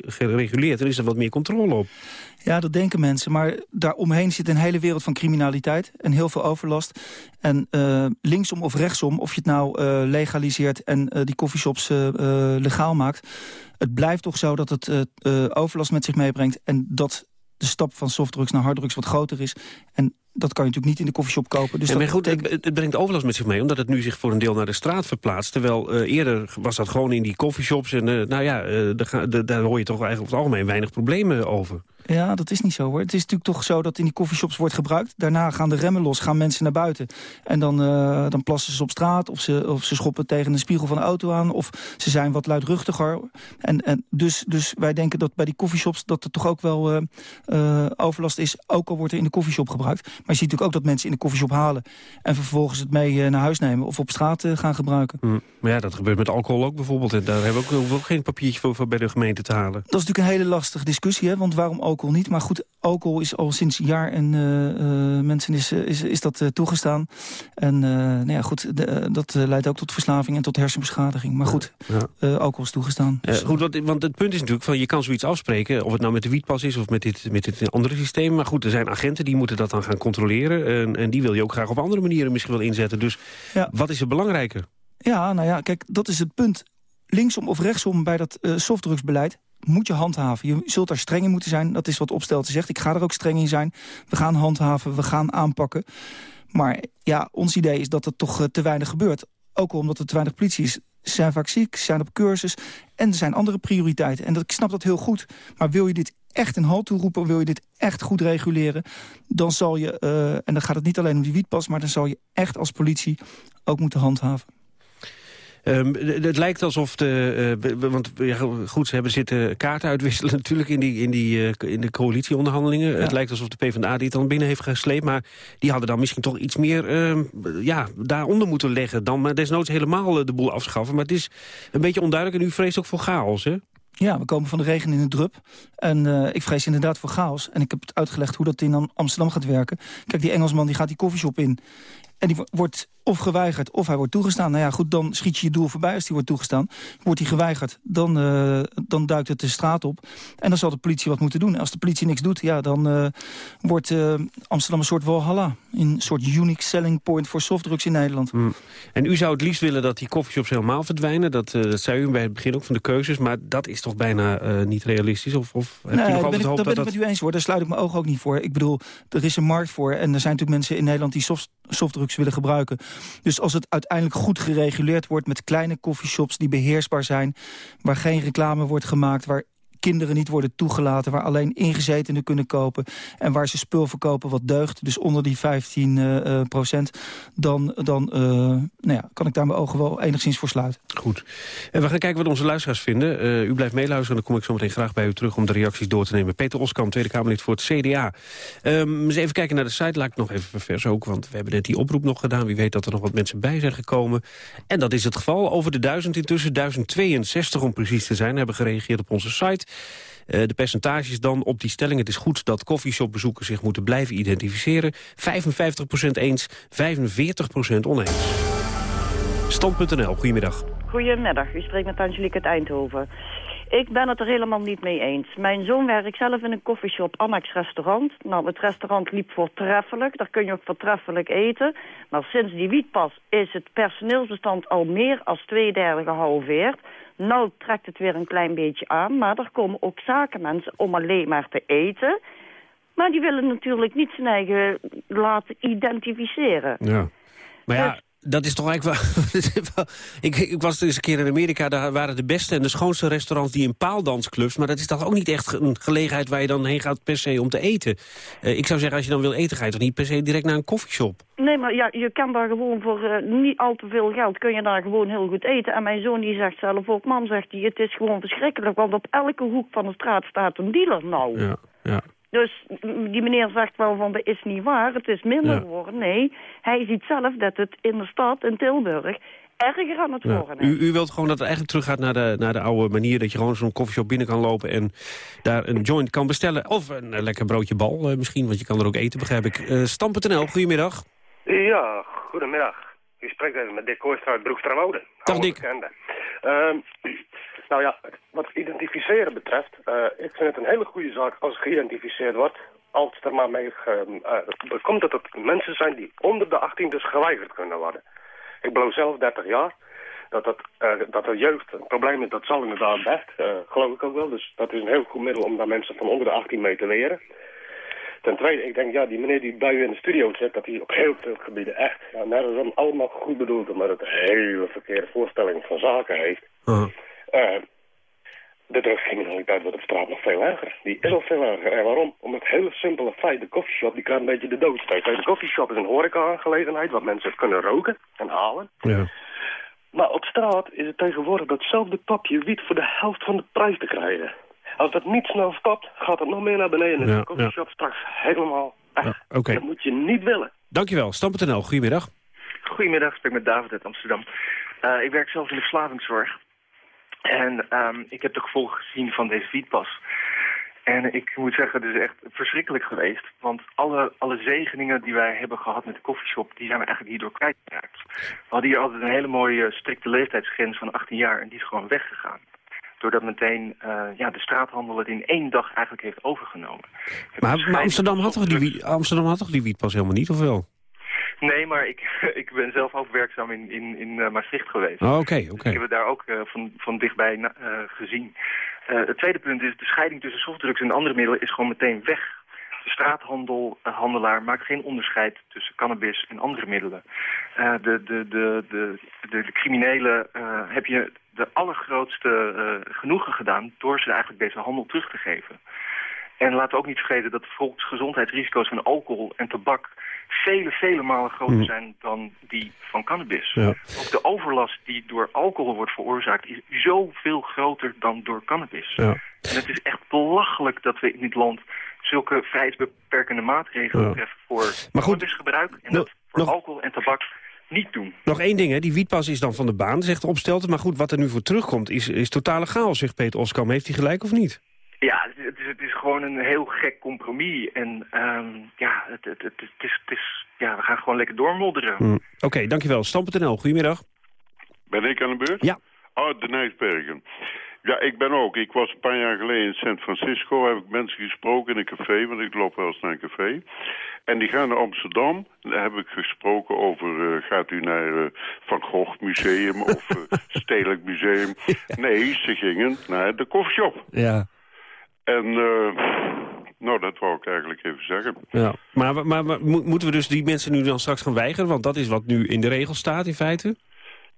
gereguleerd. En is er wat meer controle op. Ja, dat denken mensen. Maar daaromheen zit een hele wereld van criminaliteit. En heel veel overlast. En linksom of rechtsom, of je het nou legaliseert... en die koffieshops legaal maakt... het blijft toch zo dat het overlast met zich meebrengt... en dat de stap van softdrugs naar harddrugs wat groter is. En dat kan je natuurlijk niet in de koffieshop kopen. Dus ja, maar goed, het, het, brengt overlast met zich mee, omdat het nu zich voor een deel naar de straat verplaatst. Terwijl uh, eerder was dat gewoon in die koffieshops. En uh, nou ja, uh, daar hoor je toch eigenlijk over het algemeen weinig problemen over. Ja, dat is niet zo hoor. Het is natuurlijk toch zo dat in die koffieshops wordt gebruikt. Daarna gaan de remmen los, gaan mensen naar buiten. En dan, uh, dan plassen ze op straat of ze, of ze schoppen tegen de spiegel van de auto aan. Of ze zijn wat luidruchtiger. En, en dus, dus wij denken dat bij die koffieshops dat er toch ook wel uh, uh, overlast is. Ook al wordt er in de koffieshop gebruikt. Maar je ziet natuurlijk ook dat mensen in de koffieshop halen. En vervolgens het mee naar huis nemen of op straat gaan gebruiken. Mm. Maar ja, dat gebeurt met alcohol ook bijvoorbeeld. En daar hebben we ook, ook geen papiertje voor, voor bij de gemeente te halen. Dat is natuurlijk een hele lastige discussie. Hè? Want waarom alcohol niet? Maar goed, alcohol is al sinds jaar en uh, uh, mensen is, is, is dat uh, toegestaan. En nou ja, goed, de, dat leidt ook tot verslaving en tot hersenbeschadiging. Maar goed, ja. alcohol is toegestaan. Dus, goed, want, want het punt is natuurlijk van je kan zoiets afspreken, of het nou met de wietpas is of met dit, met dit andere systeem. Maar goed, er zijn agenten die moeten dat dan gaan controleren. En, en die wil je ook graag op andere manieren misschien wel inzetten. Dus ja. wat is er belangrijker? Ja, nou ja, kijk, dat is het punt. Linksom of rechtsom bij dat softdrugsbeleid moet je handhaven. Je zult daar streng in moeten zijn. Dat is wat Opstelten zegt. Ik ga er ook streng in zijn. We gaan handhaven, we gaan aanpakken. Maar ja, ons idee is dat er toch uh, te weinig gebeurt. Ook omdat er te weinig politie is. Ze zijn vaak ziek, ze zijn op cursus. En er zijn andere prioriteiten. En dat, ik snap dat heel goed. Maar wil je dit echt een halt toeroepen, wil je dit echt goed reguleren... dan zal je, uh, en dan gaat het niet alleen om die wietpas... maar dan zal je echt als politie ook moeten handhaven. Um, het lijkt alsof de... Uh, want ja, goed, ze hebben zitten kaarten uitwisselen natuurlijk in, die, in, die, uh, in de coalitieonderhandelingen. Ja. Het lijkt alsof de PvdA die het dan binnen heeft gesleept. Maar die hadden dan misschien toch iets meer uh, ja, daaronder moeten leggen. Dan maar desnoods helemaal eh, de boel afschaffen. Maar het is een beetje onduidelijk en u vreest ook voor chaos, hè? Ja, we komen van de regen in de drup. En uh, ik vrees inderdaad voor chaos. En ik heb het uitgelegd hoe dat in Amsterdam gaat werken. Kijk, die Engelsman die gaat die koffieshop in. En die wordt of geweigerd of hij wordt toegestaan. Nou ja, goed, dan schiet je je doel voorbij als die wordt toegestaan. Wordt die geweigerd, dan, uh, dan duikt het de straat op. En dan zal de politie wat moeten doen. En als de politie niks doet, ja, dan uh, wordt uh, Amsterdam een soort walhalla. Een soort unique selling point voor softdrugs in Nederland. Mm. En u zou het liefst willen dat die koffieshops helemaal verdwijnen. Dat, dat zei u bij het begin ook van de keuzes. Maar dat is toch bijna niet realistisch? Of, of nee, hebt u nog ik, hoop dat dat ben ik met u eens hoor. Daar sluit ik mijn ogen ook niet voor. Ik bedoel, er is een markt voor. En er zijn natuurlijk mensen in Nederland die soft, softdrugs willen gebruiken. Dus als het uiteindelijk goed gereguleerd wordt met kleine coffeeshops die beheersbaar zijn, waar geen reclame wordt gemaakt, waar kinderen niet worden toegelaten... waar alleen ingezetenen kunnen kopen... en waar ze spul verkopen wat deugt, dus onder die 15 uh, procent... dan, dan uh, nou ja, kan ik daar mijn ogen wel enigszins voor sluiten. Goed. En we gaan kijken wat onze luisteraars vinden. U blijft meeluisteren, dan kom ik zo meteen graag bij u terug... om de reacties door te nemen. Peter Oskam, Tweede Kamerlid voor het CDA. Um, eens even kijken naar de site, laat ik nog even verversen ook... want we hebben net die oproep nog gedaan. Wie weet dat er nog wat mensen bij zijn gekomen. En dat is het geval. Over de duizend intussen, 1062 om precies te zijn... hebben gereageerd op onze site... Uh, de percentages dan op die stelling. Het is goed dat koffieshopbezoekers zich moeten blijven identificeren. 55% eens, 45% oneens. Stand.nl, goedemiddag. Goedemiddag, u spreekt met Angelique uit Eindhoven. Ik ben het er helemaal niet mee eens. Mijn zoon werkt zelf in een koffieshop, Annex restaurant. Nou, het restaurant liep voortreffelijk, daar kun je ook voortreffelijk eten. Maar sinds die wietpas is het personeelsbestand al meer als twee derde gehalveerd. Nou trekt het weer een klein beetje aan, maar er komen ook zakenmensen om alleen maar te eten. Maar die willen natuurlijk niet zijn eigen laten identificeren. Ja. Maar ja, dat is toch eigenlijk wel... ik, ik was eens een keer in Amerika, daar waren de beste en de schoonste restaurants die in paaldansclubs. Maar dat is toch ook niet echt een gelegenheid waar je dan heen gaat per se om te eten. Uh, ik zou zeggen, als je dan wil eten, ga je toch niet per se direct naar een koffieshop? Nee, maar ja, je kan daar gewoon voor uh, niet al te veel geld, kun je daar gewoon heel goed eten. En mijn zoon die zegt zelf ook, mam zegt hij, het is gewoon verschrikkelijk. Want op elke hoek van de straat staat een dealer nou. Ja, ja. Dus die meneer zegt wel van, dat is niet waar, het is minder Ja. geworden. Nee, hij ziet zelf dat het in de stad, in Tilburg, erger aan het Ja. worden is. U, u wilt gewoon dat het eigenlijk teruggaat naar de, naar de oude manier... dat je gewoon zo'n koffieshop binnen kan lopen en daar een joint kan bestellen. Of een lekker broodje bal eh, misschien, want je kan er ook eten, begrijp ik. Eh Stam.nl, goedemiddag. Ja, goedemiddag. U spreekt even met Dick Kooistra uit Broekstrawoude. Dag, Dick. Nou ja, wat identificeren betreft, eh, ik vind het een hele goede zaak als geïdentificeerd wordt. Als er maar mee eh, komt dat het mensen zijn die onder de 18 dus geweigerd kunnen worden. Ik beloof zelf 30 jaar. Dat, dat, eh, dat de jeugd een probleem is, dat zal inderdaad best. geloof ik ook wel. Dus dat is een heel goed middel om daar mensen van onder de 18 mee te leren. Ten tweede, ik denk, ja, die meneer die bij u in de studio zit, dat hij op heel veel gebieden echt, ja, hem allemaal goed bedoeld, maar het een hele verkeerde voorstelling van zaken heeft. Eh, de drugscriminaliteit wordt op straat nog veel erger. Die is al veel erger. En waarom? Om het hele simpele feit, de koffieshop die krijgt een beetje de doodsteek. De koffieshop is een horeca-aangelegenheid wat mensen kunnen roken en halen. Ja. Maar op straat is het tegenwoordig datzelfde papje wiet voor de helft van de prijs te krijgen. Als dat niet snel stopt, gaat het nog meer naar beneden. En Ja, is de koffieshop straks helemaal. Oké, Dat moet je niet willen. dankjewel. Stam.nl, goedemiddag. Goedemiddag, ik spreek met David uit Amsterdam. Eh, ik werk zelf in de verslavingszorg. En ehm, ik heb de gevolgen gezien van deze wietpas. En ik moet zeggen, het is echt verschrikkelijk geweest. Want alle, alle zegeningen die wij hebben gehad met de koffieshop... die zijn we eigenlijk hierdoor kwijtgeraakt. We hadden hier altijd een hele mooie strikte leeftijdsgrens van 18 jaar... en die is gewoon weggegaan. Doordat meteen eh, ja, de straathandel het in één dag eigenlijk heeft overgenomen. Maar, Amsterdam, had toch die, Amsterdam had toch die wietpas helemaal niet, of wel? Nee, maar ik, ik ben zelf ook werkzaam in, in, in eh, Maastricht geweest. Oh, oké, Dus oké. ik heb het daar ook eh, van, van dichtbij eh, gezien. Het tweede punt is, de scheiding tussen softdrugs en andere middelen is gewoon meteen weg. De straathandelaar maakt geen onderscheid tussen cannabis en andere middelen. De, de, de, de, de, de criminelen heb je de allergrootste genoegen gedaan door ze eigenlijk deze handel terug te geven. En laten we ook niet vergeten dat de volksgezondheidsrisico's van alcohol en tabak vele, vele malen groter Mm. zijn dan die van cannabis. Ja. Ook de overlast die door alcohol wordt veroorzaakt is zoveel groter dan door cannabis. Ja. En het is echt belachelijk dat we in dit land zulke vrijheidsbeperkende maatregelen Ja. treffen voor Maar goed, cannabisgebruik en dat voor alcohol en tabak niet doen. Nog één ding, hè. die wietpas is dan van de baan, zegt de opstelter. Maar goed, wat er nu voor terugkomt is, is totale chaos, zegt Peter Oskam. Heeft hij gelijk of niet? Ja, het, is- het is, gewoon een heel gek compromis. En ehm, ja, het, het, het, het is, het is, ja, we gaan gewoon lekker doormodderen. Hm. Oké, dankjewel. Stam.nl, goedemiddag. Ben ik aan de beurt? Ja. Oh, de Nijsbergen. Ja, ik ben ook. Ik was een paar jaar geleden in San Francisco. Heb ik mensen gesproken in een café, want ik loop wel eens naar een café. En die gaan naar Amsterdam. Daar heb ik gesproken over, eh, gaat u naar eh, Van Gogh Museum of eh, Stedelijk Museum? Nee, ze gingen naar de koffieshop. Ja. En, eh, nou, dat wou ik eigenlijk even zeggen. ja. Maar, maar, maar mo- moeten we dus die mensen nu dan straks gaan weigeren? Want dat is wat nu in de regel staat in feite.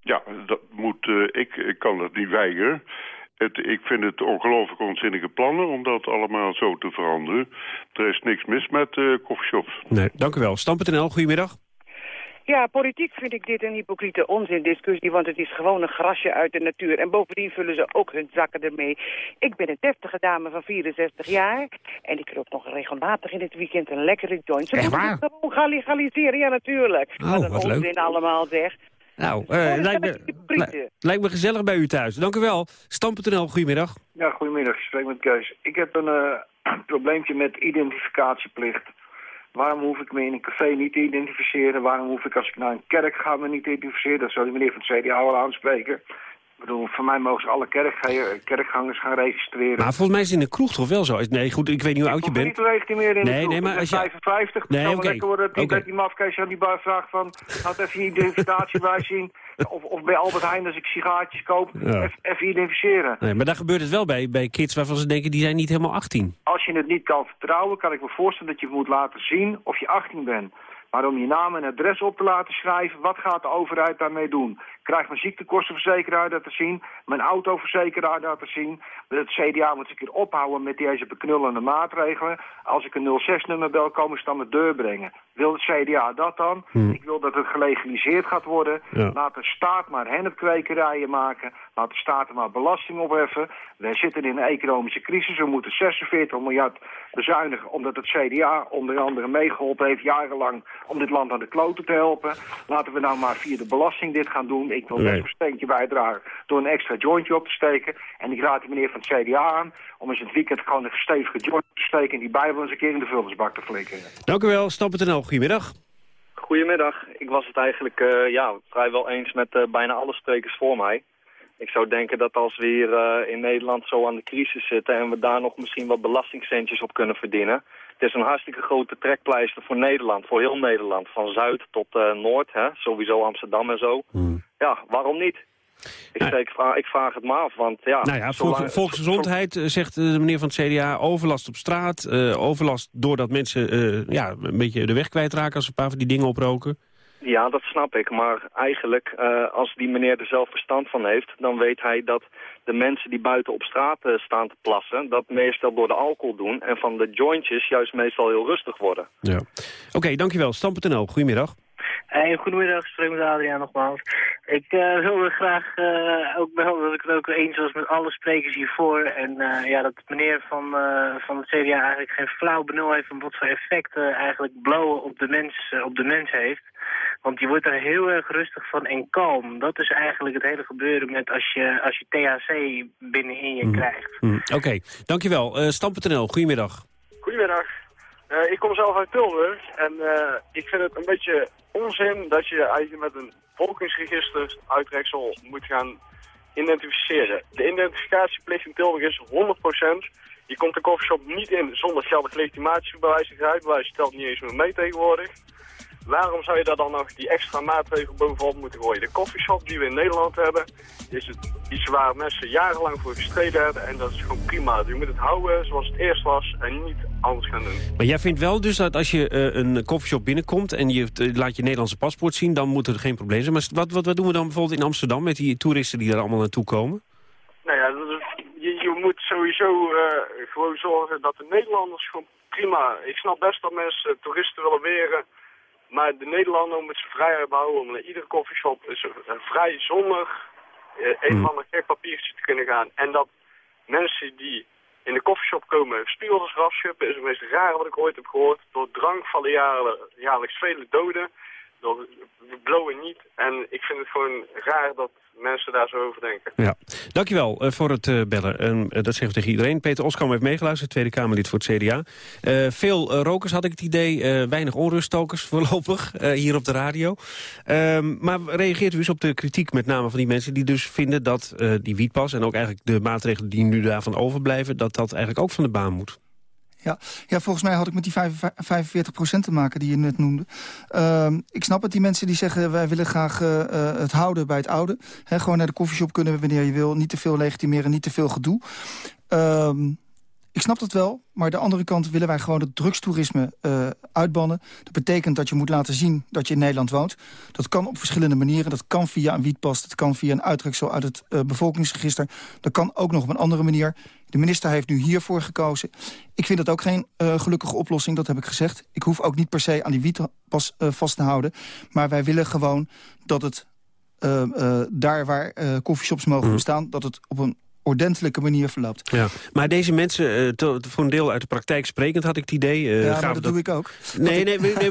Ja, dat moet, eh, ik, ik kan dat niet weigeren. Het, ik vind het ongelooflijk onzinnige plannen om dat allemaal zo te veranderen. Er is niks mis met eh koffieshops. Nee, dank u wel. Stam.nl, goedemiddag. Ja, politiek vind ik dit een hypocriete onzindiscussie, want het is gewoon een grasje uit de natuur. En bovendien vullen ze ook hun zakken ermee. Ik ben een deftige dame van 64 jaar en ik rook nog regelmatig in het weekend een lekkere joint. Ze Echt moeten waar? het gewoon gaan legaliseren, ja natuurlijk. Oh, wat een wat leuk. onzin allemaal zeg. Nou, Oh, eh lijkt, me, li- lijkt me gezellig bij u thuis. Dank u wel. Stam.nl, goedemiddag. Ja, goedemiddag. Ik spreek met Kees. Ik heb een eh, probleempje met identificatieplicht. Waarom hoef ik me in een café niet te identificeren? Waarom hoef ik als ik naar een kerk ga me niet te identificeren? Dat zou die meneer van het CDA wel aanspreken. Ik bedoel, voor mij mogen ze alle kerkge- kerkgangers gaan registreren. Maar volgens mij is het in de kroeg toch wel zo? Nee, goed, ik weet niet hoe oud je Ik bent. niet te legitimeren in de Nee, kroeg. nee, maar Ik als je- 55, het Nee, oké, lekker worden dat die, mafkees aan die bar vraagt van... laat even je identificatie bij zien. Of, of bij Albert Heijn als ik sigaartjes koop, Ja. even, even identificeren. Nee, maar daar gebeurt het wel bij, bij kids waarvan ze denken die zijn niet helemaal 18. Als je het niet kan vertrouwen, kan ik me voorstellen dat je moet laten zien of je 18 bent. Maar om je naam en adres op te laten schrijven, wat gaat de overheid daarmee doen? Krijgt mijn ziektekostenverzekeraar dat te zien? Mijn autoverzekeraar dat te zien? Het CDA moet een keer ophouden met deze beknullende maatregelen. Als ik een 06-nummer bel, komen ze dan mijn deur brengen. Wil het CDA dat dan? Ik wil dat het gelegaliseerd gaat worden. Ja. Laat de staat maar hennepkwekerijen maken. Laat de staat er maar belasting opheffen. Wij zitten in een economische crisis. We moeten 46 miljard bezuinigen omdat het CDA onder andere meegeholpen heeft jarenlang om dit land aan de kloten te helpen. Laten we nou maar via de belasting dit gaan doen. Ik wil Nee. best een steentje bijdragen door een extra jointje op te steken. En ik raad die meneer van het CDA aan om eens in het weekend gewoon een stevige joint te steken en die Bijbel eens een keer in de vullersbak te flikkeren. Dank u wel. Stam.nl, goedemiddag. Goedemiddag. Ik was het eigenlijk eh, ja, vrijwel eens met eh, bijna alle sprekers voor mij. Ik zou denken dat als we hier eh, in Nederland zo aan de crisis zitten... en we daar nog misschien wat belastingcentjes op kunnen verdienen... het is een hartstikke grote trekpleister voor Nederland, voor heel Nederland. Van Zuid tot eh, Noord, hè? sowieso Amsterdam en zo. Ja, waarom niet? Ik, steek, vra- ik vraag het maar af, want ja... nou ja, zolang- volksgezondheid, eh, zegt de meneer van het CDA, overlast op straat. overlast doordat mensen ja, een beetje de weg kwijtraken als ze een paar van die dingen oproken. Ja, dat snap ik. Maar eigenlijk, eh, als die meneer er zelf verstand van heeft... dan weet hij dat de mensen die buiten op straat eh, staan te plassen... dat meestal door de alcohol doen... en van de jointjes juist meestal heel rustig worden. Ja. Oké, dankjewel. Stam.nl, goedemiddag. Hey, goedemiddag, ik spreek met Adriaan nogmaals. Ik eh, wilde graag eh, ook melden dat ik het ook eens was met alle sprekers hiervoor. En eh, ja, dat meneer van, eh, van het CDA eigenlijk geen flauw benul heeft van wat voor effecten eigenlijk blowen op de, mens, op de mens heeft. Want je wordt er heel erg rustig van en kalm. Dat is eigenlijk het hele gebeuren met als je, als je THC binnenin je krijgt. Hm, Oké, dankjewel. Eh Stam.nl, goedemiddag. Goedemiddag. Eh, ik kom zelf uit Tilburg en eh, ik vind het een beetje onzin dat je eigenlijk met een volkingsregister uitreksel moet gaan identificeren. De identificatieplicht in Tilburg is 100%. Je komt de koffieshop niet in zonder geldig legitimatiebewijs en rijbewijs. Je telt niet eens meer mee tegenwoordig. Waarom zou je daar dan nog die extra maatregel bovenop moeten gooien? De koffieshop die we in Nederland hebben, is het iets waar mensen jarenlang voor gestreden hebben. En dat is gewoon prima. Je moet het houden zoals het eerst was en niet anders gaan doen. Maar jij vindt wel dus dat als je eh, een koffieshop binnenkomt... en je eh, laat je Nederlandse paspoort zien, dan moet er geen probleem zijn. Maar wat, wat, wat doen we dan bijvoorbeeld in Amsterdam... met die toeristen die daar allemaal naartoe komen? Nou ja, je, je moet sowieso eh, gewoon zorgen dat de Nederlanders gewoon prima... Ik snap best dat mensen toeristen willen weren... Maar de Nederlander moet zijn vrijheid behouden om naar iedere koffieshop dus, eh, vrij zonder eh, een of ander gek papiertje te kunnen gaan. En dat mensen die in de koffieshop komen spiegeltjes afschuppen is het meest rare wat ik ooit heb gehoord. Door drank vallen jaarlijks vele doden. Blowen niet. En ik vind het gewoon raar dat mensen daar zo over denken. Ja, dankjewel uh, voor het uh, bellen. Uh, dat zeggen we tegen iedereen. Peter Oskam heeft meegeluisterd, Tweede Kamerlid voor het CDA. veel rokers had ik het idee, weinig onruststokers voorlopig hier op de radio. Ehm, maar reageert u eens op de kritiek met name van die mensen die dus vinden dat die wietpas... en ook eigenlijk de maatregelen die nu daarvan overblijven... dat dat eigenlijk ook van de baan moet? Ja, ja, volgens mij had ik met die 45 procent te maken die je net noemde. Uh, ik snap het, die mensen die zeggen... wij willen graag uh, het houden bij het oude. He, gewoon naar de koffieshop kunnen wanneer je wil. Niet te veel legitimeren, niet te veel gedoe. Uh, ik snap dat wel, maar de andere kant willen wij gewoon het drugstoerisme uh, uitbannen. Dat betekent dat je moet laten zien dat je in Nederland woont. Dat kan op verschillende manieren. Dat kan via een wietpas, dat kan via een uittreksel uit het uh, bevolkingsregister. Dat kan ook nog op een andere manier. De minister heeft nu hiervoor gekozen. Ik vind dat ook geen uh, gelukkige oplossing, dat heb ik gezegd. Ik hoef ook niet per se aan die wietpas vast te houden. Maar wij willen gewoon dat het daar waar koffieshops mogen mhm. bestaan... dat het op een ordentelijke manier verloopt. Ja. Maar deze mensen, uh, voor een deel uit de praktijk sprekend, had ik het idee... Uh, ja, dat, doe ik ook. Nee, nee, nee,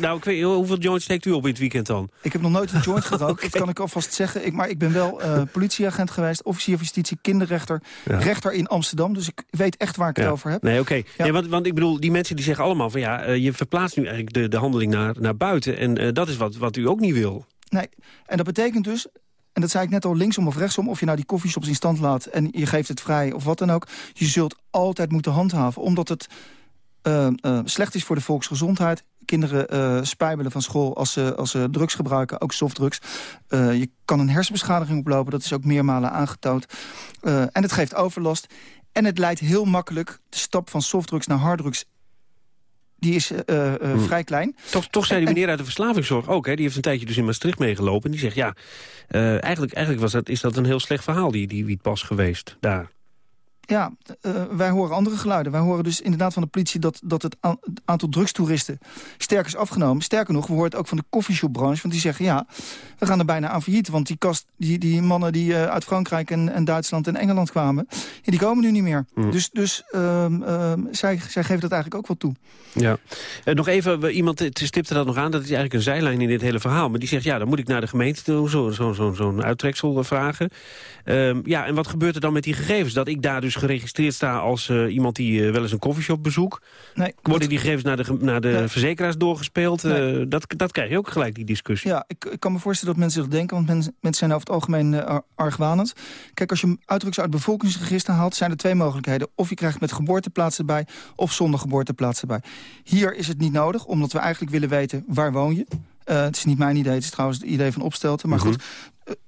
nou, ik weet, hoeveel joints steekt u op in het weekend dan? Ik heb nog nooit een joint gerookt, dat kan ik alvast zeggen. Ik, maar ik ben wel uh, politieagent geweest, officier van justitie, kinderrechter... Ja. rechter in Amsterdam, dus ik weet echt waar ik het over heb. Nee, oké. Nee, want, want ik bedoel, die mensen die zeggen allemaal van... ja, je verplaatst nu eigenlijk de, de handeling naar, naar buiten... en dat is wat, wat u ook niet wil. Nee, en dat betekent dus en dat zei ik net al, linksom of rechtsom... of je nou die koffieshops in stand laat en je geeft het vrij of wat dan ook... je zult altijd moeten handhaven, omdat het uh, uh, slecht is voor de volksgezondheid. Kinderen uh, spijbelen van school als ze, als ze drugs gebruiken, ook softdrugs. je kan een hersenbeschadiging oplopen, dat is ook meermalen aangetoond. en het geeft overlast. En het leidt heel makkelijk de stap van softdrugs naar harddrugs die is uh, hmm. vrij klein. Toch, toch zei die meneer uit de verslavingszorg ook, hè, die heeft een tijdje dus in Maastricht meegelopen. En die zegt, ja, eigenlijk, eigenlijk was dat, is dat een heel slecht verhaal, die, die wietpas geweest daar. Ja, uh, wij horen andere geluiden. Wij horen dus inderdaad van de politie dat, dat het, aantal drugstoeristen sterk is afgenomen. Sterker nog, we horen het ook van de koffieshopbranche. Want die zeggen, ja, we gaan er bijna aan failliet. Want die, kast, die, die mannen die uh, uit Frankrijk en, en Duitsland en Engeland kwamen... Ja, die komen nu niet meer. Mm. Dus, dus um, um, zij, zij geven dat eigenlijk ook wel toe. Ja. Uh, nog even, iemand stipte dat nog aan. Dat is eigenlijk een zijlijn in dit hele verhaal. Maar die zegt, ja, dan moet ik naar de gemeente toe zo'n zo, zo, zo uittreksel vragen. Um, ja, en wat gebeurt er dan met die gegevens? Dat ik daar dus geregistreerd sta als uh, iemand die uh, wel eens een koffieshop bezoekt. Nee, Worden die gegevens naar de, naar de nee. verzekeraars doorgespeeld? Nee. Uh, dat, dat krijg je ook gelijk, die discussie. Ja, ik, ik kan me voorstellen dat mensen dat denken, want mensen, mensen zijn over het algemeen argwanend. Kijk, als je uitdrugs uit het bevolkingsregister haalt, zijn er twee mogelijkheden. Of je krijgt met geboorteplaats erbij, of zonder geboorteplaats erbij. Hier is het niet nodig, omdat we eigenlijk willen weten waar woon je. Uh, het is niet mijn idee, het is trouwens het idee van Opstelten. Maar -hmm. goed,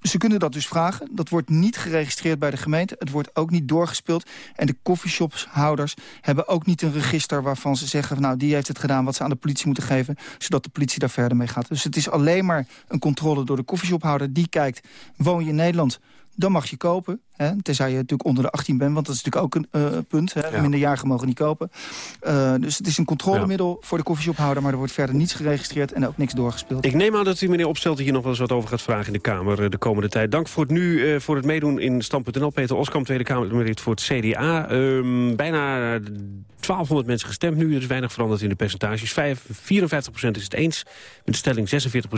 ze kunnen dat dus vragen. Dat wordt niet geregistreerd bij de gemeente. Het wordt ook niet doorgespeeld. En de coffeeshopshouders hebben ook niet een register... waarvan ze zeggen, nou, die heeft het gedaan wat ze aan de politie moeten geven... zodat de politie daar verder mee gaat. Dus het is alleen maar een controle door de coffeeshophouder. Die kijkt, woon je in Nederland dan mag je kopen. Hè, tenzij je natuurlijk onder de 18 bent, want dat is natuurlijk ook een uh, punt. Hè, ja. Minderjarigen mogen niet kopen. Uh, dus het is een controlemiddel ja. voor de koffieshophouder... maar er wordt verder niets geregistreerd en ook niks doorgespeeld. Ik neem aan dat u meneer Opstelt hier nog wel eens wat over gaat vragen in de Kamer uh, de komende tijd. Dank voor het nu, uh, voor het meedoen in Stam.nl. Peter Oskam, Tweede Kamerlid voor het CDA. Um, bijna 1200 mensen gestemd nu, er is weinig veranderd in de percentages. 5, 54% is het eens, met de stelling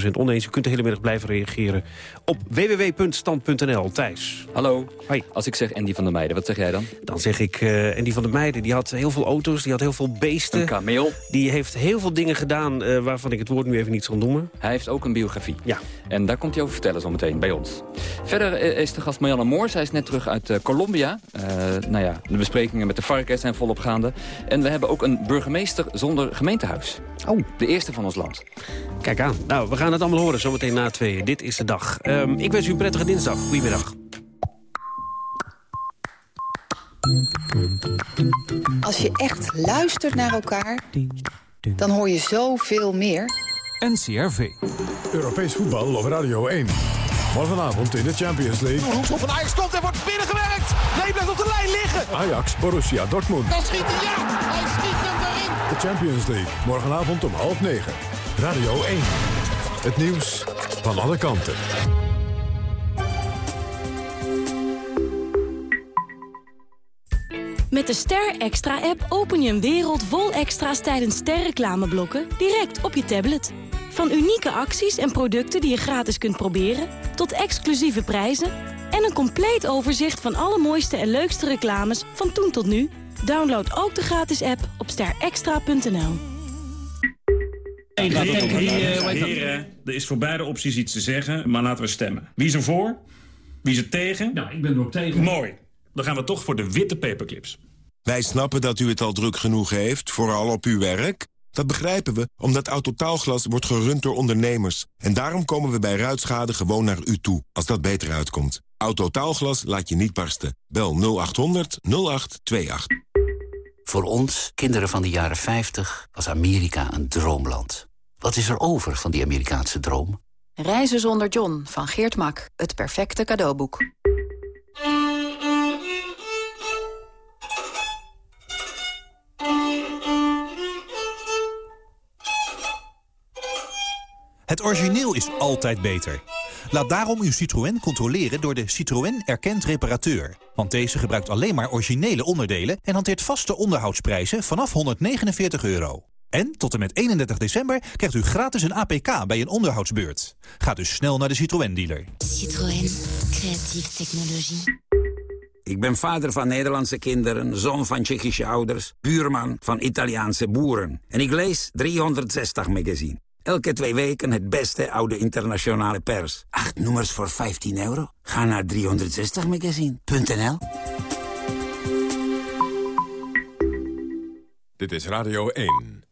46% oneens. U kunt de hele middag blijven reageren op www.stand.nl. Thijs. Hallo. Hoi. Als ik zeg Andy van der Meijden, wat zeg jij dan? Dan zeg ik uh, Andy van der Meijden. Die had heel veel auto's, die had heel veel beesten. Een kameel. Die heeft heel veel dingen gedaan uh, waarvan ik het woord nu even niet zal noemen. Hij heeft ook een biografie. Ja. En daar komt hij over vertellen zometeen bij ons. Verder uh, is de gast Marianne Moors. Hij is net terug uit Colombia. nou ja, de besprekingen met de varkens zijn volop gaande. En we hebben ook een burgemeester zonder gemeentehuis. Oh. De eerste van ons land. Kijk aan. Nou, we gaan het allemaal horen zometeen na tweeën. Dit is de dag. Um, ik wens u een prettige dinsdag. Goedemiddag. Als je echt luistert naar elkaar, dan hoor je zoveel meer. NCRV. Europees voetbal op Radio 1. Morgenavond in de Champions League. Hoekschop van Ajax komt en wordt binnengewerkt. Nee, blijft op de lijn liggen. Ajax, Borussia Dortmund. Dan schiet hij, ja! Hij schiet hem erin. De Champions League, morgenavond om half negen. Radio 1. Het nieuws van alle kanten. Met de Ster Extra-app open je een wereld vol extra's tijdens sterreclameblokken direct op je tablet. Van unieke acties en producten die je gratis kunt proberen... tot exclusieve prijzen en een compleet overzicht van alle mooiste en leukste reclames van toen tot nu. Download ook de gratis app op sterextra.nl. Heren, er is voor beide opties iets te zeggen, maar laten we stemmen. Wie is er voor? Wie is er tegen? Nou, ik ben erop tegen. Mooi. Dan gaan we toch voor de witte paperclips. Wij snappen dat u het al druk genoeg heeft, vooral op uw werk. Dat begrijpen we, omdat Autotaalglas wordt gerund door ondernemers. En daarom komen we bij ruitschade gewoon naar u toe, als dat beter uitkomt. Autotaalglas laat je niet barsten. Bel 0800 0828. Voor ons, kinderen van de jaren 50, was Amerika een droomland. Wat is er over van die Amerikaanse droom? Reizen zonder John van Geert Mak. Het perfecte cadeauboek. Het origineel is altijd beter. Laat daarom uw Citroën controleren door de Citroën Erkend Reparateur. Want deze gebruikt alleen maar originele onderdelen... en hanteert vaste onderhoudsprijzen vanaf 149 euro. En tot en met 31 december krijgt u gratis een APK bij een onderhoudsbeurt. Ga dus snel naar de Citroën-dealer. Citroën. Creatieve technologie. Ik ben vader van Nederlandse kinderen, zoon van Tsjechische ouders... buurman van Italiaanse boeren. En ik lees 360 magazine. Elke twee weken het beste oude internationale pers. Acht nummers voor 15 euro? Ga naar 360magazine.nl Dit is Radio 1.